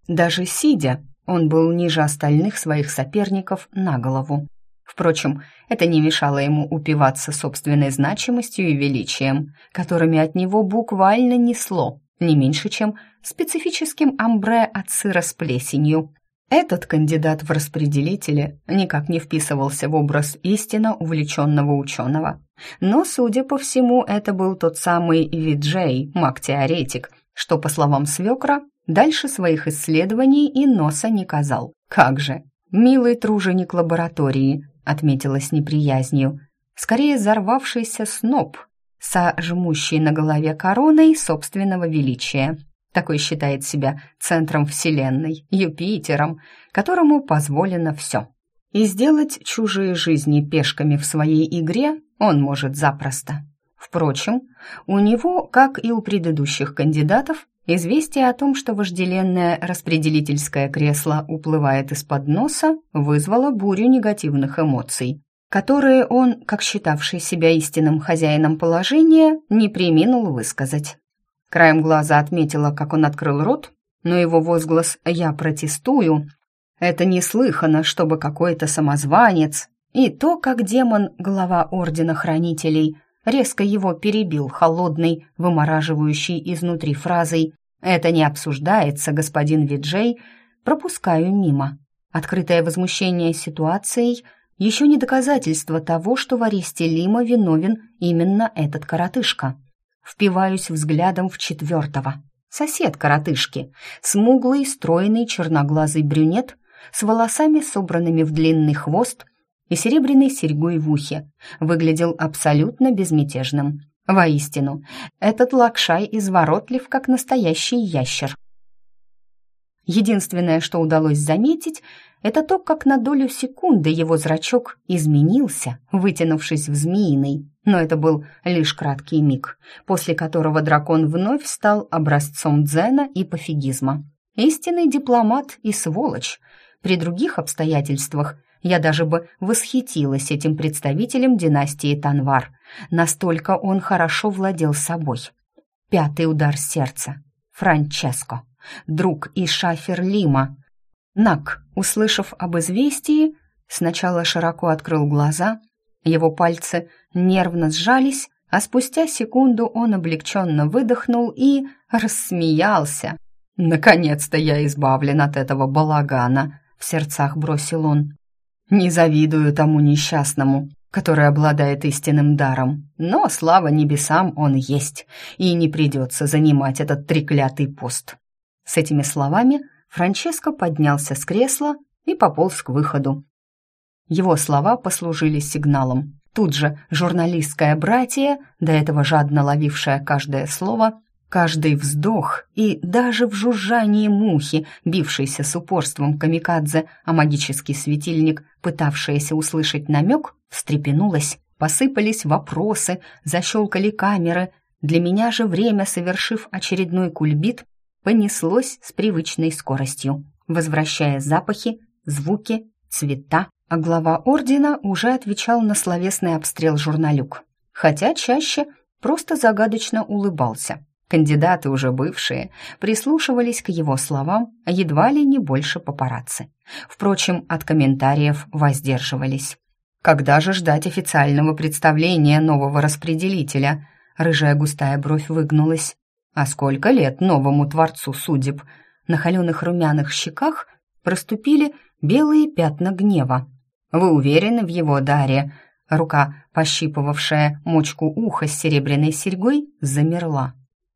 Даже сидя, он был ниже остальных своих соперников на голову. Впрочем, это не мешало ему упиваться собственной значимостью и величием, которыми от него буквально несло, не меньше, чем специфическим амбре от сыра с плесенью. Этот кандидат в распределители никак не вписывался в образ истинно увлеченного ученого. Но, судя по всему, это был тот самый Виджей, маг-теоретик, что, по словам свекра, дальше своих исследований и носа не казал. Как же! Милый труженик лаборатории, отметила с неприязнью. Скорее взорвавшийся сноб, со жмущей на голове короной собственного величия. Такой считает себя центром Вселенной, Юпитером, которому позволено все. И сделать чужие жизни пешками в своей игре он может запросто. Впрочем, у него, как и у предыдущих кандидатов, Известие о том, что вожделенное распределительское кресло уплывает из-под носа, вызвало бурю негативных эмоций, которые он, как считавший себя истинным хозяином положения, не приминул высказать. Краем глаза отметила, как он открыл рот, но его возглас «я протестую» — это неслыханно, чтобы какой-то самозванец, и то, как демон, глава Ордена Хранителей, резко его перебил холодной, вымораживающей изнутри фразой «Это не обсуждается, господин Виджей», пропускаю мимо. Открытое возмущение ситуацией еще не доказательство того, что в аресте Лима виновен именно этот коротышка. Впиваюсь взглядом в четвертого. Сосед коротышки, смуглый, стройный, черноглазый брюнет с волосами, собранными в длинный хвост и серебряной серьгой в ухе, выглядел абсолютно безмятежным. Воистину, этот лакшай изворотлив, как настоящий ящер. Единственное, что удалось заметить, это то, как на долю секунды его зрачок изменился, вытянувшись в змеиный. Но это был лишь краткий миг, после которого дракон вновь стал образцом дзена и пофигизма. Истинный дипломат и сволочь. При других обстоятельствах я даже бы восхитилась этим представителем династии Танвар. Настолько он хорошо владел собой. Пятый удар сердца. Франческо. Друг и шафер Лима. Нак, услышав об известии, сначала широко открыл глаза, его пальцы нервно сжались, а спустя секунду он облегченно выдохнул и рассмеялся. «Наконец-то я избавлен от этого балагана», — в сердцах бросил он. «Не завидую тому несчастному, который обладает истинным даром, но, слава небесам, он есть, и не придется занимать этот треклятый пост». С этими словами Франческо поднялся с кресла и пополз к выходу. Его слова послужили сигналом. Тут же журналистское братье, до этого жадно ловившее каждое слово, каждый вздох и даже в жужжании мухи, бившейся с упорством камикадзе, а магический светильник, пытавшаяся услышать намек, встрепенулась. Посыпались вопросы, защелкали камеры. Для меня же время, совершив очередной кульбит, понеслось с привычной скоростью, возвращая запахи, звуки, цвета, а глава ордена уже отвечал на словесный обстрел журналюк, хотя чаще просто загадочно улыбался. Кандидаты, уже бывшие, прислушивались к его словам едва ли не больше папарацци. Впрочем, от комментариев воздерживались. Когда же ждать официального представления нового распределителя? Рыжая густая бровь выгнулась. А сколько лет новому творцу судеб? На холеных румяных щеках проступили белые пятна гнева. «Вы уверены в его даре?» Рука, пощипывавшая мочку уха с серебряной серьгой, замерла.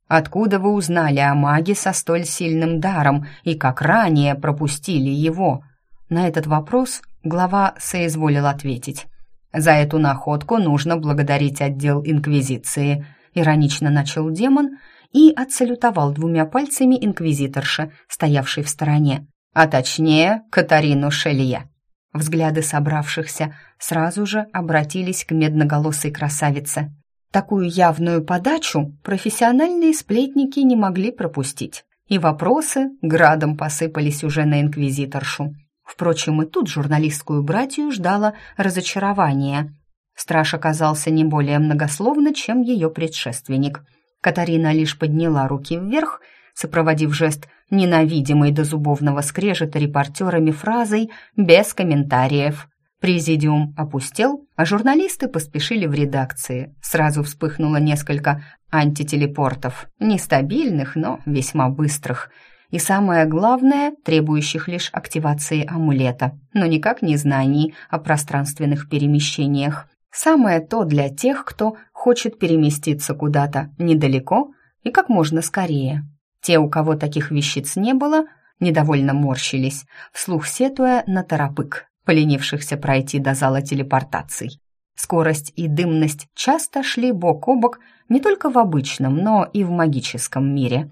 «Откуда вы узнали о маге со столь сильным даром и как ранее пропустили его?» На этот вопрос глава соизволил ответить. «За эту находку нужно благодарить отдел Инквизиции», иронично начал демон и отсалютовал двумя пальцами инквизиторша, стоявшей в стороне, а точнее Катарину Шелье. Взгляды собравшихся сразу же обратились к медноголосой красавице. Такую явную подачу профессиональные сплетники не могли пропустить, и вопросы градом посыпались уже на инквизиторшу. Впрочем, и тут журналистскую братью ждало разочарование. Страж оказался не более многословно, чем ее предшественник – Катарина лишь подняла руки вверх, сопроводив жест ненавидимой до зубовного скрежета репортерами фразой «без комментариев». Президиум опустел, а журналисты поспешили в редакции. Сразу вспыхнуло несколько антителепортов, нестабильных, но весьма быстрых. И самое главное, требующих лишь активации амулета, но никак не знаний о пространственных перемещениях. Самое то для тех, кто хочет переместиться куда-то недалеко и как можно скорее. Те, у кого таких вещиц не было, недовольно морщились, вслух сетуя на торопык, поленившихся пройти до зала телепортаций. Скорость и дымность часто шли бок о бок не только в обычном, но и в магическом мире.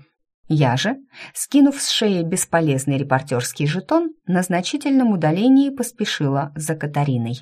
Я же, скинув с шеи бесполезный репортерский жетон, на значительном удалении поспешила за Катариной.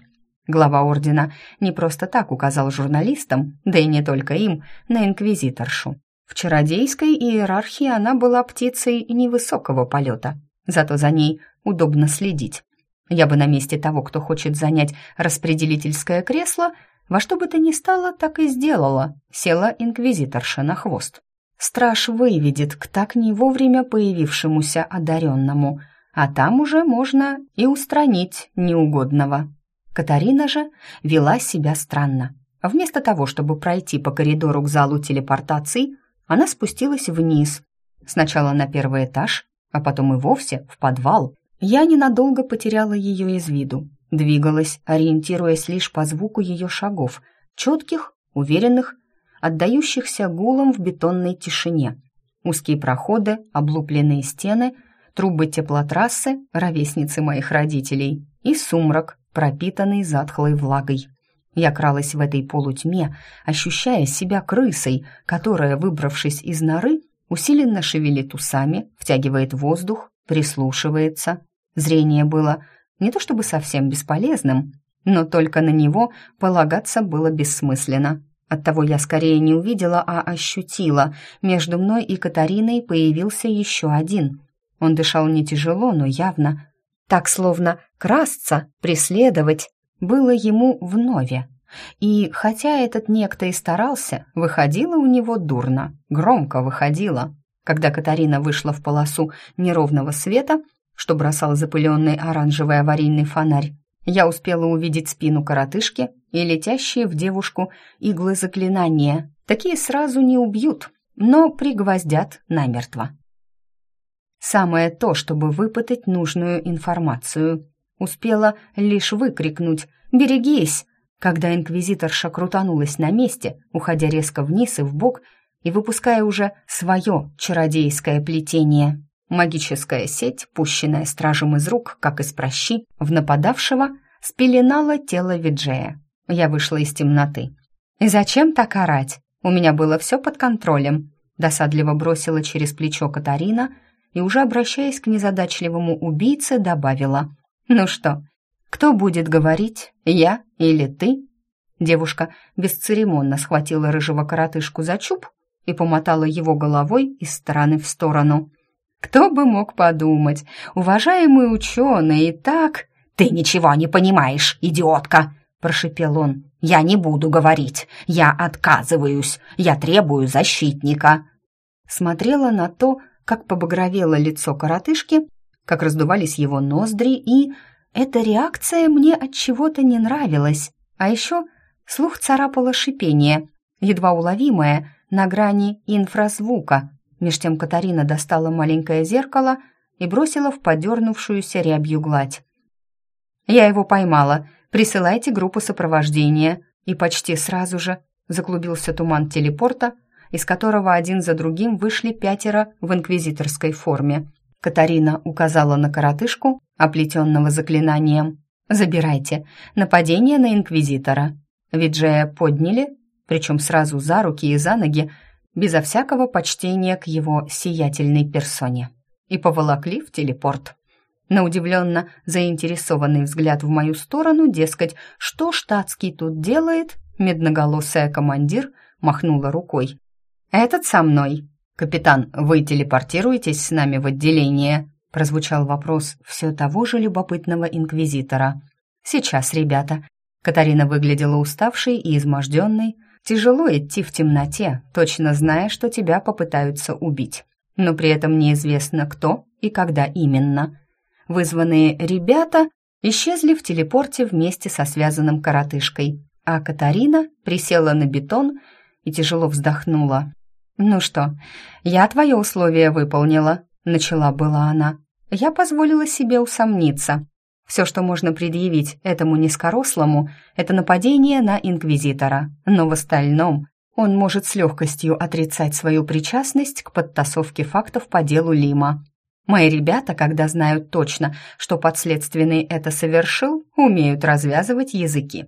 Глава ордена не просто так указал журналистам, да и не только им, на инквизиторшу. В чародейской иерархии она была птицей невысокого полета, зато за ней удобно следить. Я бы на месте того, кто хочет занять распределительское кресло, во что бы то ни стало, так и сделала, села инквизиторша на хвост. Страж выведет к так не вовремя появившемуся одаренному, а там уже можно и устранить неугодного. Катарина же вела себя странно. Вместо того, чтобы пройти по коридору к залу телепортаций, она спустилась вниз. Сначала на первый этаж, а потом и вовсе в подвал. Я ненадолго потеряла ее из виду, двигалась, ориентируясь лишь по звуку ее шагов, четких, уверенных, отдающихся гулом в бетонной тишине. Узкие проходы, облупленные стены, трубы теплотрассы, ровесницы моих родителей и сумрак, пропитанный затхлой влагой. Я кралась в этой полутьме, ощущая себя крысой, которая, выбравшись из норы, усиленно шевелит усами, втягивает воздух, прислушивается. Зрение было не то чтобы совсем бесполезным, но только на него полагаться было бессмысленно. Оттого я скорее не увидела, а ощутила. Между мной и Катариной появился еще один. Он дышал не тяжело, но явно. Так, словно красться, преследовать, было ему вновь. И хотя этот некто и старался, выходило у него дурно, громко выходило. Когда Катарина вышла в полосу неровного света, что бросал запыленный оранжевый аварийный фонарь, я успела увидеть спину коротышки и летящие в девушку иглы заклинания. Такие сразу не убьют, но пригвоздят намертво. Самое то, чтобы выпытать нужную информацию. Успела лишь выкрикнуть «Берегись!», когда инквизиторша крутанулась на месте, уходя резко вниз и вбок и выпуская уже свое чародейское плетение. Магическая сеть, пущенная стражем из рук, как из прощи, в нападавшего, спеленала тело Виджея. Я вышла из темноты. «И зачем так орать? У меня было все под контролем», досадливо бросила через плечо Катарина и, уже обращаясь к незадачливому убийце, добавила. «Ну что, кто будет говорить, я или ты?» Девушка бесцеремонно схватила рыжего коротышку за чуб и помотала его головой из стороны в сторону. «Кто бы мог подумать, уважаемый ученый, и так...» «Ты ничего не понимаешь, идиотка!» — прошипел он. «Я не буду говорить. Я отказываюсь. Я требую защитника». Смотрела на то, как побагровело лицо коротышки, как раздувались его ноздри, и эта реакция мне от чего-то не нравилась. А еще слух царапало шипение, едва уловимое на грани инфразвука. Меж тем Катарина достала маленькое зеркало и бросила в подернувшуюся рябью гладь. «Я его поймала. Присылайте группу сопровождения». И почти сразу же заклубился туман телепорта, из которого один за другим вышли пятеро в инквизиторской форме. Катарина указала на коротышку, оплетенного заклинанием. «Забирайте. Нападение на инквизитора». Виджея подняли, причем сразу за руки и за ноги, безо всякого почтения к его сиятельной персоне, и поволокли в телепорт. На удивленно заинтересованный взгляд в мою сторону, дескать, что штатский тут делает, медноголосая командир махнула рукой. «Этот со мной. Капитан, вы телепортируетесь с нами в отделение?» прозвучал вопрос все того же любопытного инквизитора. «Сейчас, ребята». Катарина выглядела уставшей и изможденной. Тяжело идти в темноте, точно зная, что тебя попытаются убить. Но при этом неизвестно, кто и когда именно. Вызванные ребята исчезли в телепорте вместе со связанным коротышкой, а Катарина присела на бетон и тяжело вздохнула. «Ну что, я твое условие выполнила», — начала была она. Я позволила себе усомниться. Все, что можно предъявить этому низкорослому, это нападение на инквизитора, но в остальном он может с легкостью отрицать свою причастность к подтасовке фактов по делу Лима. Мои ребята, когда знают точно, что подследственный это совершил, умеют развязывать языки.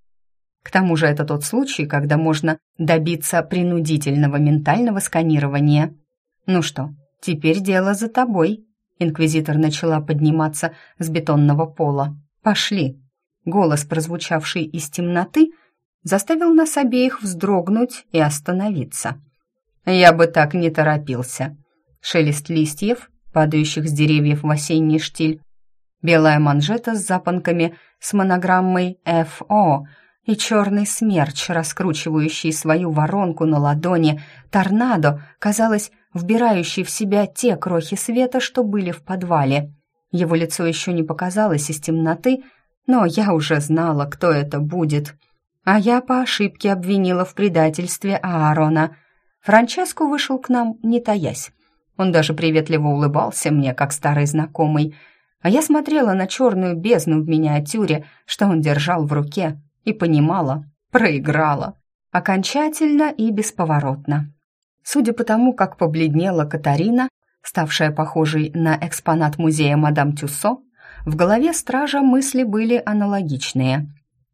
К тому же это тот случай, когда можно добиться принудительного ментального сканирования. Ну что, теперь дело за тобой. Инквизитор начала подниматься с бетонного пола. Пошли. Голос, прозвучавший из темноты, заставил нас обеих вздрогнуть и остановиться. Я бы так не торопился. Шелест листьев, падающих с деревьев в осенний штиль, белая манжета с запонками с монограммой «ФО», и черный смерч, раскручивающий свою воронку на ладони, торнадо, казалось, вбирающий в себя те крохи света, что были в подвале. Его лицо еще не показалось из темноты, но я уже знала, кто это будет. А я по ошибке обвинила в предательстве Аарона. Франческо вышел к нам, не таясь. Он даже приветливо улыбался мне, как старый знакомый. А я смотрела на черную бездну в миниатюре, что он держал в руке, и понимала, проиграла. Окончательно и бесповоротно. Судя по тому, как побледнела Катарина, ставшая похожей на экспонат музея мадам Тюссо, в голове стража мысли были аналогичные.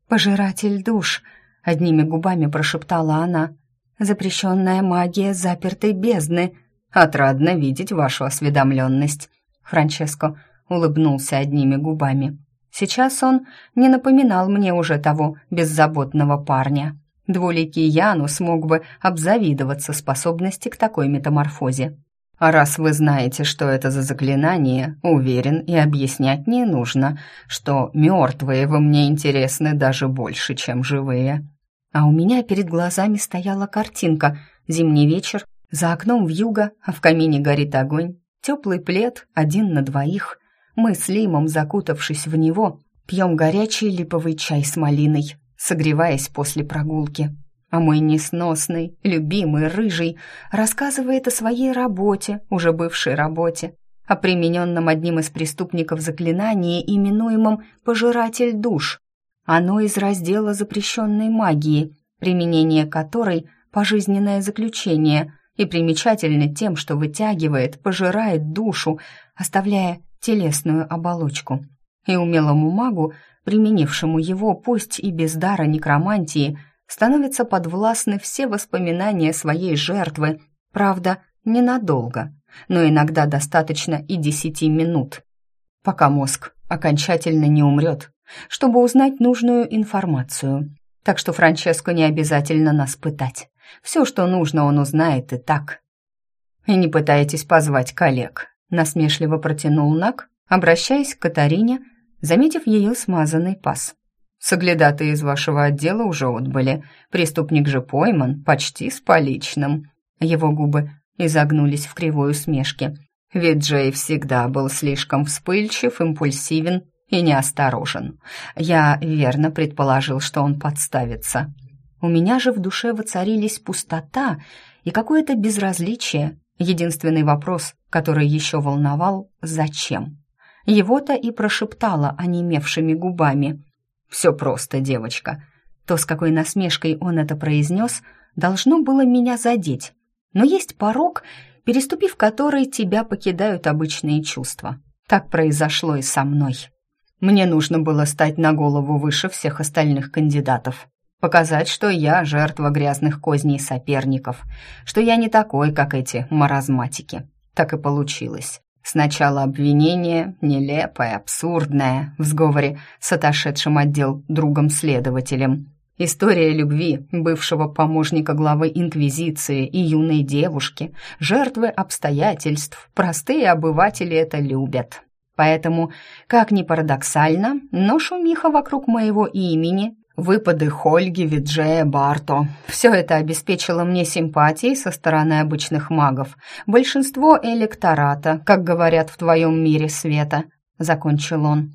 «Пожиратель душ», — одними губами прошептала она, «запрещенная магия запертой бездны». «Отрадно видеть вашу осведомленность», — Франческо улыбнулся одними губами. Сейчас он не напоминал мне уже того беззаботного парня. Двуликий Яну смог бы обзавидоваться способности к такой метаморфозе. А раз вы знаете, что это за заклинание, уверен, и объяснять не нужно, что мертвые вы мне интересны даже больше, чем живые. А у меня перед глазами стояла картинка. Зимний вечер, за окном вьюга, а в камине горит огонь. Теплый плед, один на двоих. Мы с Лимом, закутавшись в него, пьем горячий липовый чай с малиной, согреваясь после прогулки а мой несносный, любимый, рыжий рассказывает о своей работе, уже бывшей работе, о примененном одним из преступников заклинании, именуемом «пожиратель душ». Оно из раздела запрещенной магии, применение которой – пожизненное заключение, и примечательно тем, что вытягивает, пожирает душу, оставляя телесную оболочку. И умелому магу, применившему его, пусть и без дара некромантии – становятся подвластны все воспоминания своей жертвы, правда, ненадолго, но иногда достаточно и десяти минут, пока мозг окончательно не умрет, чтобы узнать нужную информацию. Так что Франческо не обязательно нас пытать. Все, что нужно, он узнает и так. «И не пытайтесь позвать коллег», — насмешливо протянул Нак, обращаясь к Катарине, заметив ее смазанный пас. Соглядатые из вашего отдела уже отбыли. Преступник же пойман, почти с поличным». Его губы изогнулись в кривой усмешке. Ведь Джей всегда был слишком вспыльчив, импульсивен и неосторожен. Я верно предположил, что он подставится. У меня же в душе воцарились пустота и какое-то безразличие. Единственный вопрос, который еще волновал — зачем? Его-то и прошептала онемевшими губами. «Все просто, девочка». То, с какой насмешкой он это произнес, должно было меня задеть. Но есть порог, переступив который тебя покидают обычные чувства. Так произошло и со мной. Мне нужно было стать на голову выше всех остальных кандидатов. Показать, что я жертва грязных козней соперников, что я не такой, как эти маразматики. Так и получилось. Сначала обвинение, нелепое, абсурдное, в сговоре с отошедшим отдел другом-следователем. История любви бывшего помощника главы Инквизиции и юной девушки, жертвы обстоятельств, простые обыватели это любят. Поэтому, как ни парадоксально, но шумиха вокруг моего имени Выпады Хольги, Виджея, Барто. Все это обеспечило мне симпатии со стороны обычных магов. Большинство электората, как говорят в твоем мире света, закончил он.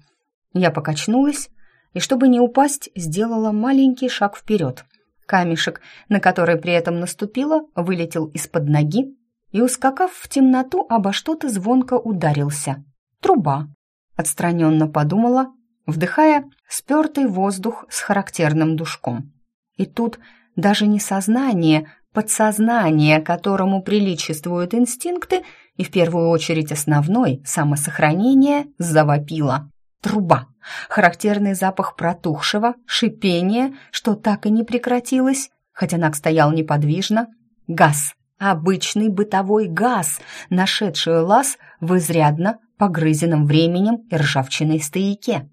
Я покачнулась и, чтобы не упасть, сделала маленький шаг вперед. Камешек, на который при этом наступила, вылетел из-под ноги и, ускакав в темноту, обо что-то звонко ударился. Труба. Отстраненно подумала вдыхая спертый воздух с характерным душком. И тут даже не сознание, подсознание, которому приличествуют инстинкты, и в первую очередь основной, самосохранение, завопило. Труба. Характерный запах протухшего, шипение, что так и не прекратилось, хотя Нак стоял неподвижно. Газ. Обычный бытовой газ, нашедший лаз в изрядно погрызенном временем и ржавчиной стояке.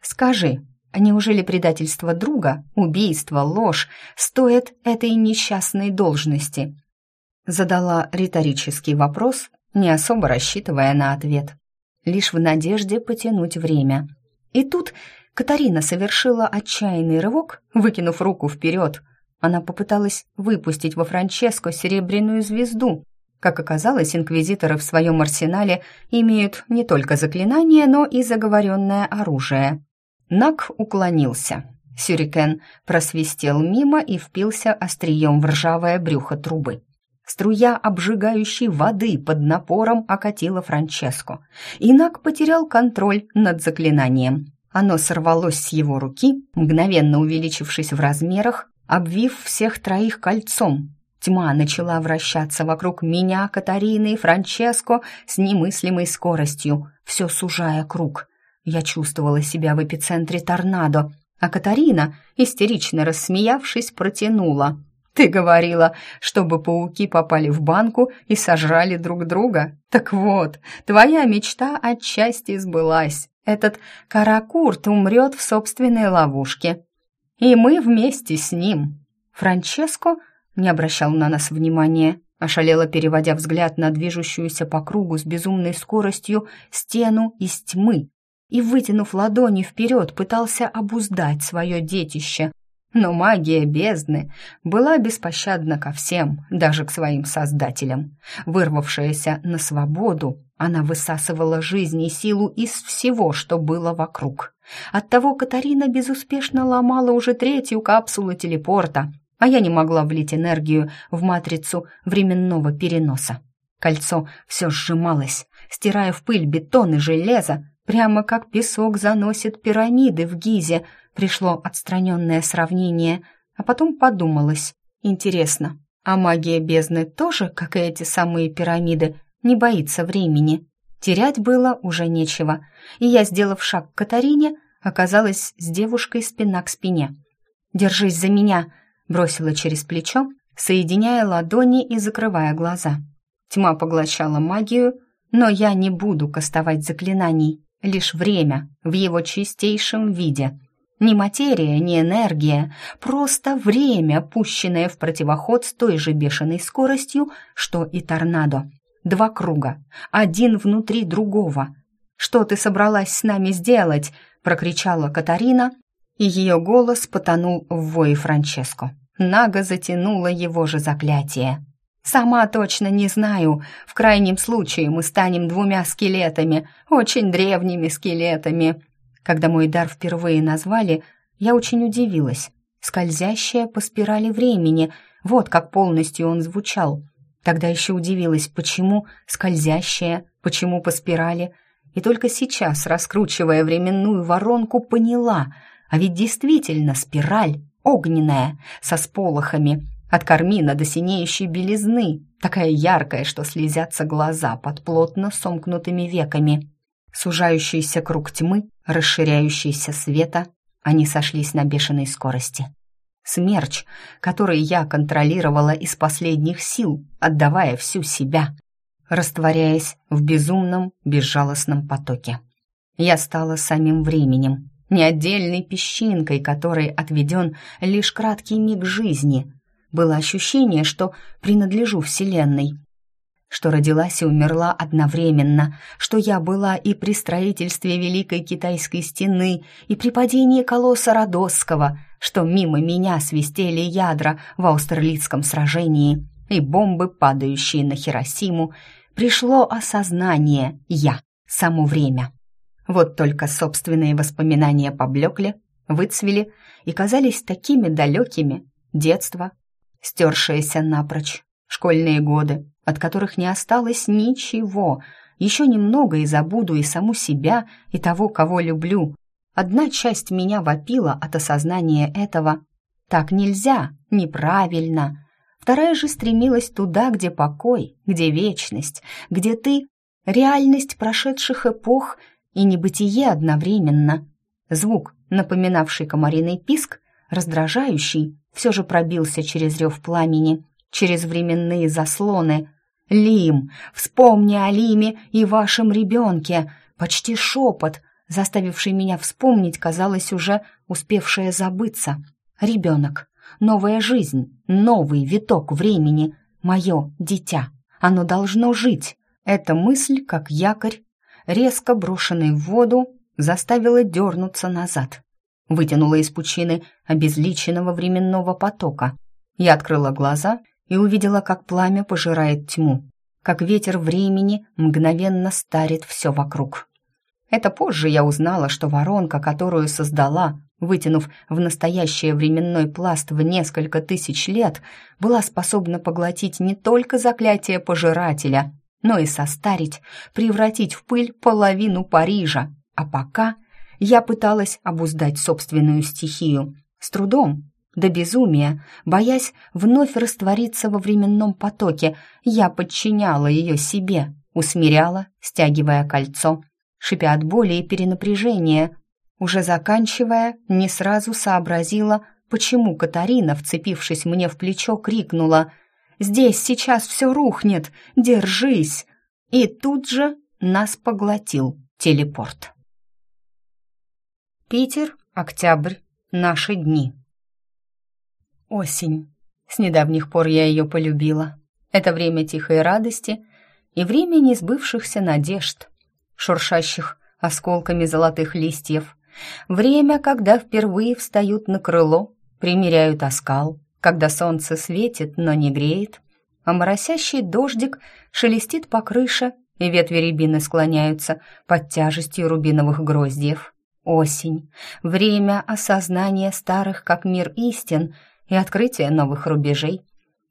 Скажи, неужели предательство друга, убийство, ложь стоят этой несчастной должности? Задала риторический вопрос, не особо рассчитывая на ответ. Лишь в надежде потянуть время. И тут Катарина совершила отчаянный рывок, выкинув руку вперед. Она попыталась выпустить во Франческо серебряную звезду. Как оказалось, инквизиторы в своем арсенале имеют не только заклинание, но и заговоренное оружие. Нак уклонился. Сюрикен просвистел мимо и впился острием в ржавое брюхо трубы. Струя обжигающей воды под напором окатила Франческо. Инак потерял контроль над заклинанием. Оно сорвалось с его руки, мгновенно увеличившись в размерах, обвив всех троих кольцом. Тьма начала вращаться вокруг меня, Катарины и Франческо с немыслимой скоростью, все сужая круг. Я чувствовала себя в эпицентре торнадо, а Катарина, истерично рассмеявшись, протянула. «Ты говорила, чтобы пауки попали в банку и сожрали друг друга? Так вот, твоя мечта отчасти сбылась. Этот каракурт умрет в собственной ловушке. И мы вместе с ним». Франческо не обращал на нас внимания, ошалело переводя взгляд на движущуюся по кругу с безумной скоростью стену из тьмы, и, вытянув ладони вперед, пытался обуздать свое детище. Но магия бездны была беспощадна ко всем, даже к своим создателям. Вырвавшаяся на свободу, она высасывала жизнь и силу из всего, что было вокруг. Оттого Катарина безуспешно ломала уже третью капсулу телепорта, а я не могла влить энергию в матрицу временного переноса. Кольцо все сжималось, стирая в пыль бетон и железо, Прямо как песок заносит пирамиды в Гизе, пришло отстраненное сравнение, а потом подумалось. Интересно, а магия бездны тоже, как и эти самые пирамиды, не боится времени? Терять было уже нечего, и я, сделав шаг к Катарине, оказалась с девушкой спина к спине. «Держись за меня!» — бросила через плечо, соединяя ладони и закрывая глаза. Тьма поглощала магию, но я не буду кастовать заклинаний лишь время в его чистейшем виде. Ни материя, ни энергия, просто время, пущенное в противоход с той же бешеной скоростью, что и торнадо. Два круга, один внутри другого. «Что ты собралась с нами сделать?» — прокричала Катарина, и ее голос потонул в вое Франческо. Нага затянула его же заклятие. Сама точно не знаю. В крайнем случае мы станем двумя скелетами, очень древними скелетами. Когда мой дар впервые назвали, я очень удивилась. Скользящая по спирали времени. Вот как полностью он звучал. Тогда еще удивилась, почему скользящая, почему по спирали. И только сейчас, раскручивая временную воронку, поняла, а ведь действительно спираль огненная, со сполохами — от кармина до синеющей белизны, такая яркая, что слезятся глаза под плотно сомкнутыми веками. Сужающийся круг тьмы, расширяющийся света, они сошлись на бешеной скорости. Смерч, который я контролировала из последних сил, отдавая всю себя, растворяясь в безумном, безжалостном потоке. Я стала самим временем, не отдельной песчинкой, которой отведен лишь краткий миг жизни, было ощущение, что принадлежу Вселенной, что родилась и умерла одновременно, что я была и при строительстве Великой Китайской стены, и при падении колосса Родосского, что мимо меня свистели ядра в Аустерлицком сражении и бомбы, падающие на Хиросиму, пришло осознание «я», само время. Вот только собственные воспоминания поблекли, выцвели и казались такими далекими. Детство, стершиеся напрочь. Школьные годы, от которых не осталось ничего. Еще немного и забуду и саму себя, и того, кого люблю. Одна часть меня вопила от осознания этого. Так нельзя, неправильно. Вторая же стремилась туда, где покой, где вечность, где ты — реальность прошедших эпох и небытие одновременно. Звук, напоминавший комариный писк, раздражающий, все же пробился через рев пламени, через временные заслоны. «Лим! Вспомни о Лиме и вашем ребенке!» Почти шепот, заставивший меня вспомнить, казалось, уже успевшее забыться. «Ребенок! Новая жизнь! Новый виток времени! Мое дитя! Оно должно жить!» Эта мысль, как якорь, резко брошенный в воду, заставила дернуться назад вытянула из пучины обезличенного временного потока. Я открыла глаза и увидела, как пламя пожирает тьму, как ветер времени мгновенно старит все вокруг. Это позже я узнала, что воронка, которую создала, вытянув в настоящее временной пласт в несколько тысяч лет, была способна поглотить не только заклятие пожирателя, но и состарить, превратить в пыль половину Парижа. А пока я пыталась обуздать собственную стихию. С трудом, до безумия, боясь вновь раствориться во временном потоке, я подчиняла ее себе, усмиряла, стягивая кольцо, шипя от боли и перенапряжения. Уже заканчивая, не сразу сообразила, почему Катарина, вцепившись мне в плечо, крикнула «Здесь сейчас все рухнет! Держись!» И тут же нас поглотил телепорт. Питер, октябрь, наши дни. Осень. С недавних пор я ее полюбила. Это время тихой радости и время несбывшихся надежд, шуршащих осколками золотых листьев. Время, когда впервые встают на крыло, примеряют оскал, когда солнце светит, но не греет, а моросящий дождик шелестит по крыше, и ветви рябины склоняются под тяжестью рубиновых гроздьев. Осень. Время осознания старых как мир истин и открытия новых рубежей.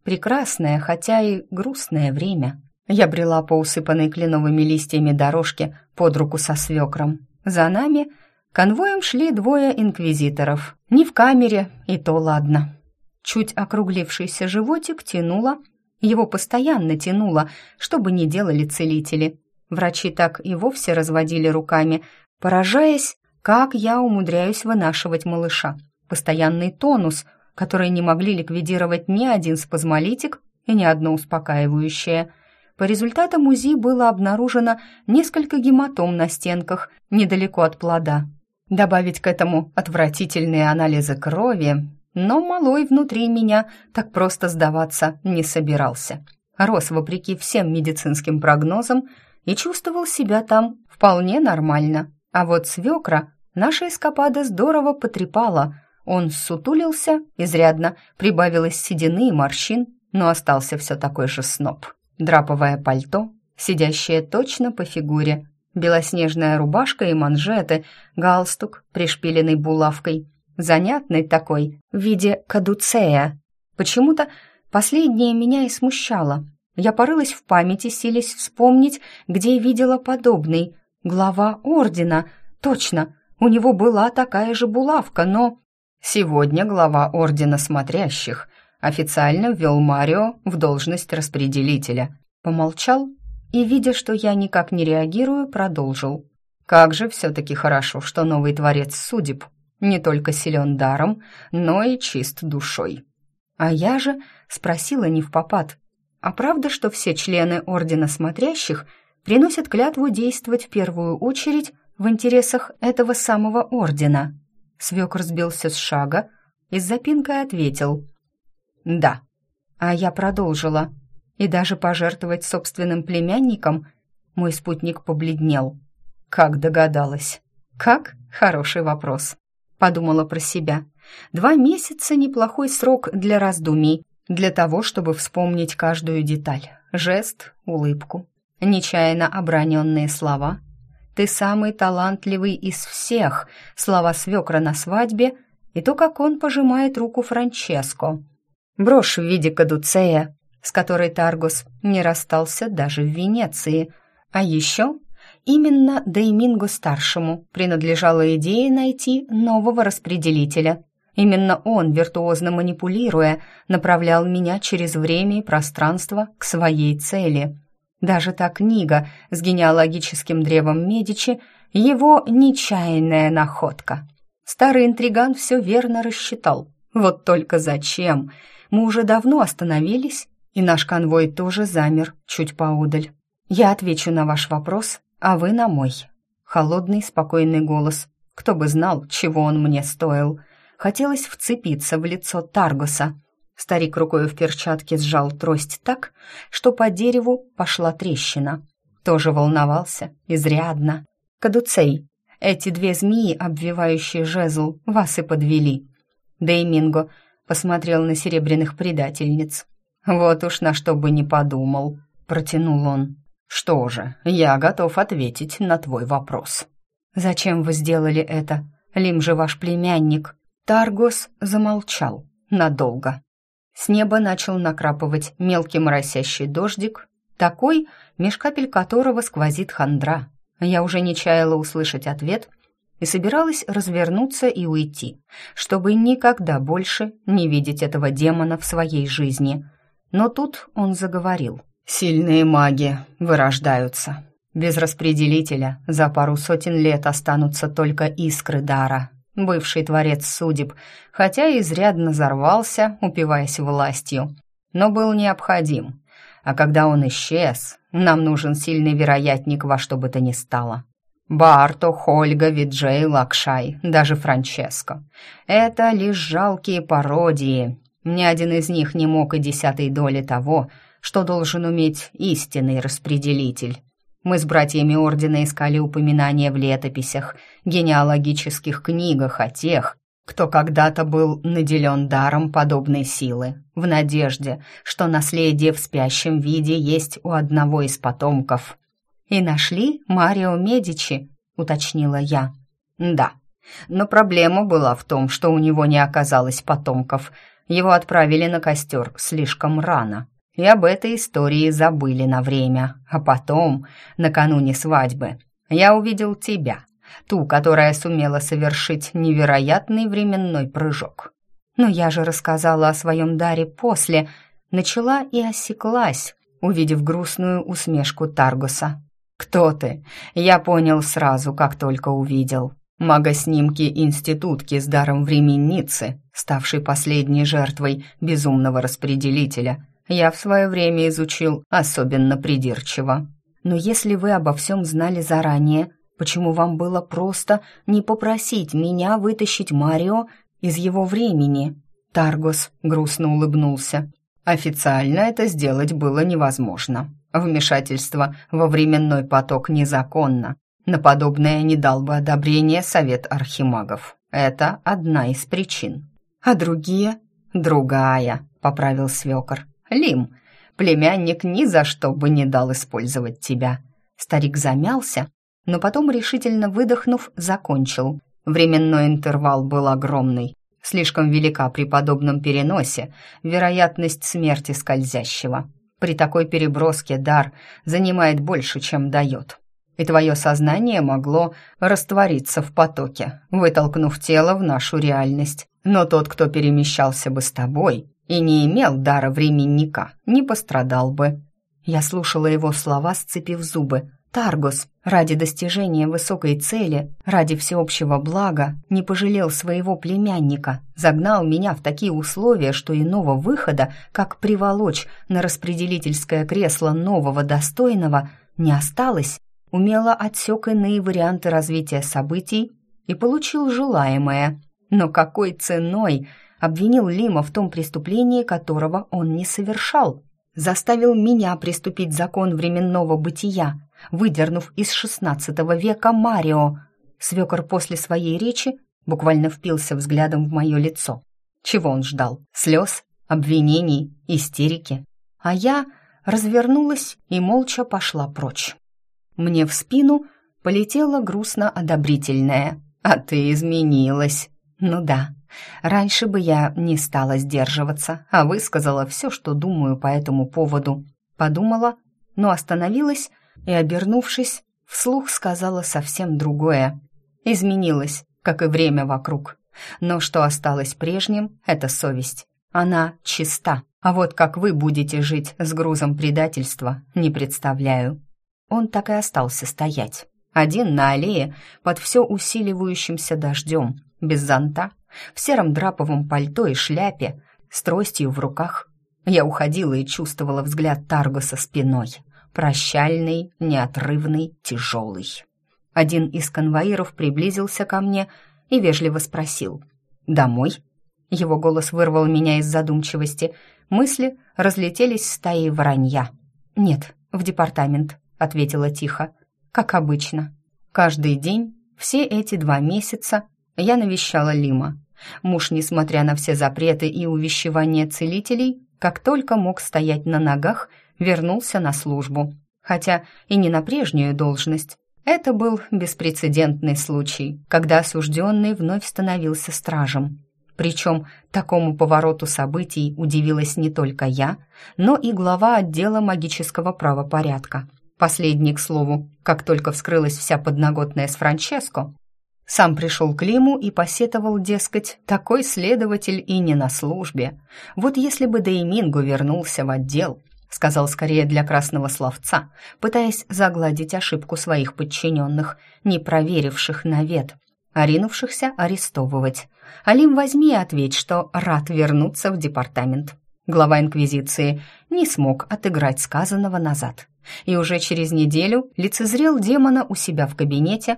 Прекрасное, хотя и грустное время. Я брела по усыпанной кленовыми листьями дорожке под руку со свекром. За нами конвоем шли двое инквизиторов. Не в камере, и то ладно. Чуть округлившийся животик тянуло, его постоянно тянуло, что бы ни делали целители. Врачи так и вовсе разводили руками, поражаясь, как я умудряюсь вынашивать малыша. Постоянный тонус, который не могли ликвидировать ни один спазмолитик и ни одно успокаивающее. По результатам УЗИ было обнаружено несколько гематом на стенках, недалеко от плода. Добавить к этому отвратительные анализы крови, но малой внутри меня так просто сдаваться не собирался. Рос вопреки всем медицинским прогнозам и чувствовал себя там вполне нормально. А вот свекра наша эскапада здорово потрепала. Он сутулился изрядно, прибавилось седины и морщин, но остался все такой же сноб. Драповое пальто, сидящее точно по фигуре, белоснежная рубашка и манжеты, галстук, пришпиленный булавкой, занятный такой, в виде кадуцея. Почему-то последнее меня и смущало. Я порылась в памяти, силясь вспомнить, где видела подобный, Глава ордена, точно, у него была такая же булавка, но... Сегодня глава ордена смотрящих официально ввел Марио в должность распределителя. Помолчал и, видя, что я никак не реагирую, продолжил. Как же все-таки хорошо, что новый творец судеб не только силен даром, но и чист душой. А я же спросила не в попад, а правда, что все члены Ордена Смотрящих приносят клятву действовать в первую очередь в интересах этого самого ордена. Свекр сбился с шага и с запинкой ответил «Да». А я продолжила. И даже пожертвовать собственным племянником мой спутник побледнел. Как догадалась? Как? Хороший вопрос. Подумала про себя. Два месяца — неплохой срок для раздумий, для того, чтобы вспомнить каждую деталь. Жест, улыбку, нечаянно оброненные слова. «Ты самый талантливый из всех», слова свекра на свадьбе и то, как он пожимает руку Франческо. Брошь в виде кадуцея, с которой Таргус не расстался даже в Венеции. А еще именно Деймингу-старшему принадлежала идея найти нового распределителя. Именно он, виртуозно манипулируя, направлял меня через время и пространство к своей цели — даже та книга с генеалогическим древом Медичи — его нечаянная находка. Старый интриган все верно рассчитал. Вот только зачем? Мы уже давно остановились, и наш конвой тоже замер чуть поодаль. Я отвечу на ваш вопрос, а вы на мой. Холодный, спокойный голос. Кто бы знал, чего он мне стоил. Хотелось вцепиться в лицо Таргоса, Старик рукой в перчатке сжал трость так, что по дереву пошла трещина. Тоже волновался, изрядно. Кадуцей, эти две змеи, обвивающие жезл, вас и подвели. Дейминго посмотрел на серебряных предательниц. «Вот уж на что бы не подумал», — протянул он. «Что же, я готов ответить на твой вопрос». «Зачем вы сделали это?» Лим же ваш племянник». Таргос замолчал надолго. С неба начал накрапывать мелкий моросящий дождик, такой, меж капель которого сквозит хандра. Я уже не чаяла услышать ответ и собиралась развернуться и уйти, чтобы никогда больше не видеть этого демона в своей жизни. Но тут он заговорил. «Сильные маги вырождаются. Без распределителя за пару сотен лет останутся только искры дара, бывший творец судеб, хотя и изрядно взорвался, упиваясь властью, но был необходим. А когда он исчез, нам нужен сильный вероятник во что бы то ни стало. Барто, Хольга, Виджей, Лакшай, даже Франческо. Это лишь жалкие пародии. Ни один из них не мог и десятой доли того, что должен уметь истинный распределитель. Мы с братьями Ордена искали упоминания в летописях, генеалогических книгах о тех, кто когда-то был наделен даром подобной силы, в надежде, что наследие в спящем виде есть у одного из потомков. «И нашли Марио Медичи», — уточнила я. «Да, но проблема была в том, что у него не оказалось потомков. Его отправили на костер слишком рано и об этой истории забыли на время. А потом, накануне свадьбы, я увидел тебя, ту, которая сумела совершить невероятный временной прыжок. Но я же рассказала о своем даре после, начала и осеклась, увидев грустную усмешку Таргуса. «Кто ты?» Я понял сразу, как только увидел. Мага-снимки-институтки с даром временницы, ставшей последней жертвой безумного распределителя, я в свое время изучил особенно придирчиво. Но если вы обо всем знали заранее, почему вам было просто не попросить меня вытащить Марио из его времени?» Таргос грустно улыбнулся. «Официально это сделать было невозможно. Вмешательство во временной поток незаконно. На подобное не дал бы одобрения Совет Архимагов. Это одна из причин. А другие? Другая, поправил свекор. Лим, племянник ни за что бы не дал использовать тебя». Старик замялся, но потом, решительно выдохнув, закончил. Временной интервал был огромный. Слишком велика при подобном переносе вероятность смерти скользящего. При такой переброске дар занимает больше, чем дает. И твое сознание могло раствориться в потоке, вытолкнув тело в нашу реальность. Но тот, кто перемещался бы с тобой, и не имел дара временника, не пострадал бы. Я слушала его слова, сцепив зубы. Таргос ради достижения высокой цели, ради всеобщего блага, не пожалел своего племянника, загнал меня в такие условия, что иного выхода, как приволочь на распределительское кресло нового достойного, не осталось, умело отсек иные варианты развития событий и получил желаемое. Но какой ценой – обвинил Лима в том преступлении, которого он не совершал. Заставил меня приступить закон временного бытия, выдернув из XVI века Марио. Свекор после своей речи буквально впился взглядом в мое лицо. Чего он ждал? Слез? Обвинений? Истерики? А я развернулась и молча пошла прочь. Мне в спину полетела грустно одобрительная. «А ты изменилась!» «Ну да, Раньше бы я не стала сдерживаться, а высказала все, что думаю по этому поводу. Подумала, но остановилась и, обернувшись, вслух сказала совсем другое. Изменилось, как и время вокруг. Но что осталось прежним, это совесть. Она чиста. А вот как вы будете жить с грузом предательства, не представляю. Он так и остался стоять. Один на аллее под все усиливающимся дождем, без зонта в сером драповом пальто и шляпе, с тростью в руках. Я уходила и чувствовала взгляд Таргоса спиной. Прощальный, неотрывный, тяжелый. Один из конвоиров приблизился ко мне и вежливо спросил. «Домой?» Его голос вырвал меня из задумчивости. Мысли разлетелись стаей воронья. «Нет, в департамент», — ответила тихо. «Как обычно. Каждый день, все эти два месяца, я навещала Лима. Муж, несмотря на все запреты и увещевания целителей, как только мог стоять на ногах, вернулся на службу. Хотя и не на прежнюю должность. Это был беспрецедентный случай, когда осужденный вновь становился стражем. Причем такому повороту событий удивилась не только я, но и глава отдела магического правопорядка. Последний, к слову, как только вскрылась вся подноготная с Франческо, сам пришел к Лиму и посетовал, дескать, такой следователь и не на службе. Вот если бы Дейминго вернулся в отдел, сказал скорее для красного словца, пытаясь загладить ошибку своих подчиненных, не проверивших навет, а ринувшихся арестовывать. Алим, возьми и ответь, что рад вернуться в департамент. Глава Инквизиции не смог отыграть сказанного назад. И уже через неделю лицезрел демона у себя в кабинете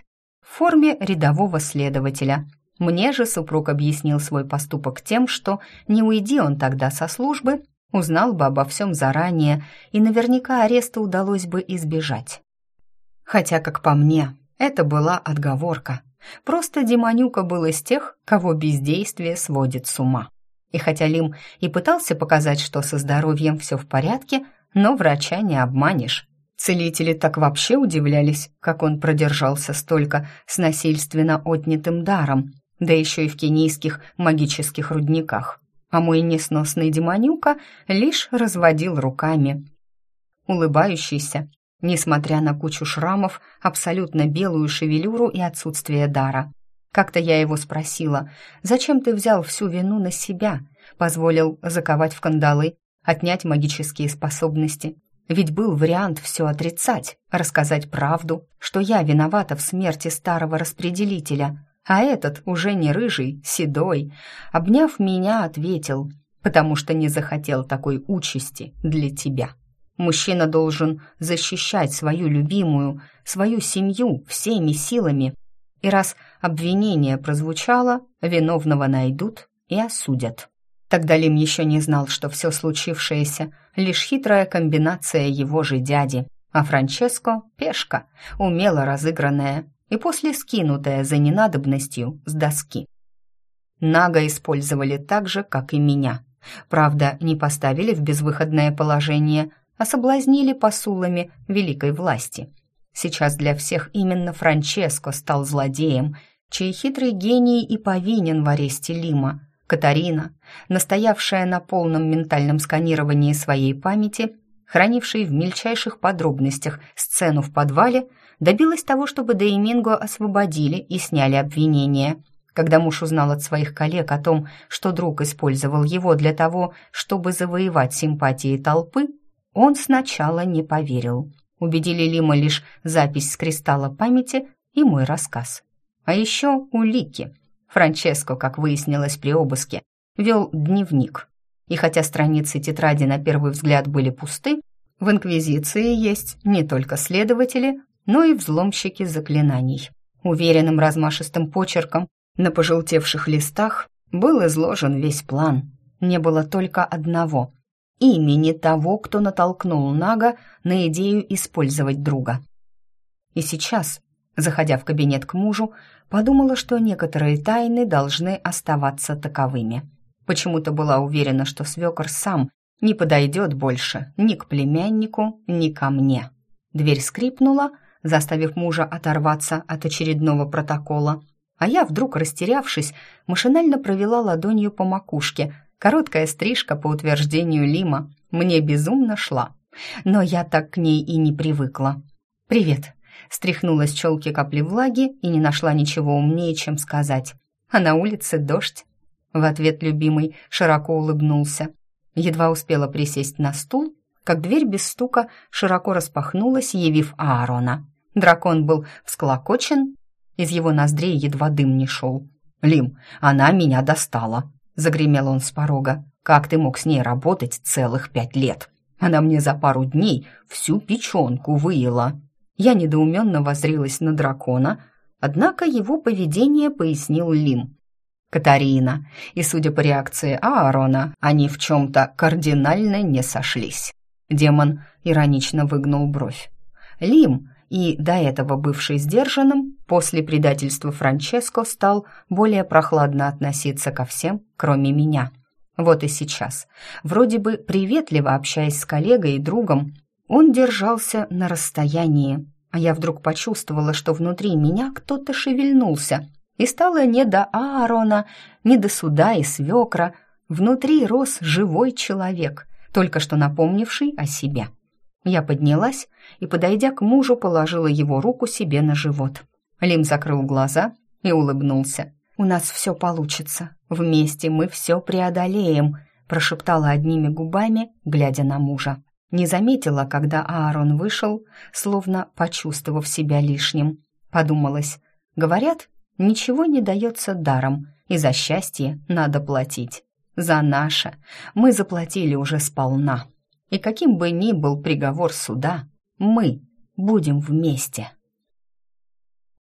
в форме рядового следователя. Мне же супруг объяснил свой поступок тем, что не уйди он тогда со службы, Узнал бы обо всем заранее, и наверняка ареста удалось бы избежать. Хотя, как по мне, это была отговорка. Просто Демонюка был из тех, кого бездействие сводит с ума. И хотя Лим и пытался показать, что со здоровьем все в порядке, но врача не обманешь. Целители так вообще удивлялись, как он продержался столько с насильственно отнятым даром, да еще и в кенийских магических рудниках а мой несносный демонюка лишь разводил руками. Улыбающийся, несмотря на кучу шрамов, абсолютно белую шевелюру и отсутствие дара. Как-то я его спросила, зачем ты взял всю вину на себя, позволил заковать в кандалы, отнять магические способности. Ведь был вариант все отрицать, рассказать правду, что я виновата в смерти старого распределителя, а этот, уже не рыжий, седой, обняв меня, ответил, потому что не захотел такой участи для тебя. Мужчина должен защищать свою любимую, свою семью всеми силами. И раз обвинение прозвучало, виновного найдут и осудят. Тогда Лим еще не знал, что все случившееся — лишь хитрая комбинация его же дяди, а Франческо — пешка, умело разыгранная, и после скинутая за ненадобностью с доски. Нага использовали так же, как и меня. Правда, не поставили в безвыходное положение, а соблазнили посулами великой власти. Сейчас для всех именно Франческо стал злодеем, чей хитрый гений и повинен в аресте Лима. Катарина, настоявшая на полном ментальном сканировании своей памяти, хранившей в мельчайших подробностях сцену в подвале, добилась того, чтобы Дейминго освободили и сняли обвинения. Когда муж узнал от своих коллег о том, что друг использовал его для того, чтобы завоевать симпатии толпы, он сначала не поверил. Убедили Лима лишь запись с кристалла памяти и мой рассказ. А еще улики. Франческо, как выяснилось при обыске, вел дневник. И хотя страницы тетради на первый взгляд были пусты, в Инквизиции есть не только следователи, но и взломщики заклинаний. Уверенным размашистым почерком на пожелтевших листах был изложен весь план. Не было только одного — имени того, кто натолкнул Нага на идею использовать друга. И сейчас, заходя в кабинет к мужу, подумала, что некоторые тайны должны оставаться таковыми. Почему-то была уверена, что свекор сам не подойдет больше ни к племяннику, ни ко мне. Дверь скрипнула, заставив мужа оторваться от очередного протокола. А я, вдруг растерявшись, машинально провела ладонью по макушке. Короткая стрижка, по утверждению Лима, мне безумно шла. Но я так к ней и не привыкла. «Привет», — стряхнула с челки капли влаги и не нашла ничего умнее, чем сказать. «А на улице дождь». В ответ любимый широко улыбнулся. Едва успела присесть на стул, как дверь без стука широко распахнулась, явив Аарона. Дракон был всколокочен, из его ноздрей едва дым не шел. «Лим, она меня достала!» — загремел он с порога. «Как ты мог с ней работать целых пять лет? Она мне за пару дней всю печенку выела!» Я недоуменно возрилась на дракона, однако его поведение пояснил Лим. Катарина, и, судя по реакции Аарона, они в чем-то кардинально не сошлись. Демон иронично выгнул бровь. Лим и до этого бывший сдержанным, после предательства Франческо стал более прохладно относиться ко всем, кроме меня. Вот и сейчас, вроде бы приветливо общаясь с коллегой и другом, он держался на расстоянии. А я вдруг почувствовала, что внутри меня кто-то шевельнулся, и стало не до Аарона, не до суда и свекра. Внутри рос живой человек, только что напомнивший о себе. Я поднялась и, подойдя к мужу, положила его руку себе на живот. Лим закрыл глаза и улыбнулся. «У нас все получится. Вместе мы все преодолеем», прошептала одними губами, глядя на мужа. Не заметила, когда Аарон вышел, словно почувствовав себя лишним. Подумалось, говорят, ничего не дается даром, и за счастье надо платить. За наше мы заплатили уже сполна. И каким бы ни был приговор суда, мы будем вместе.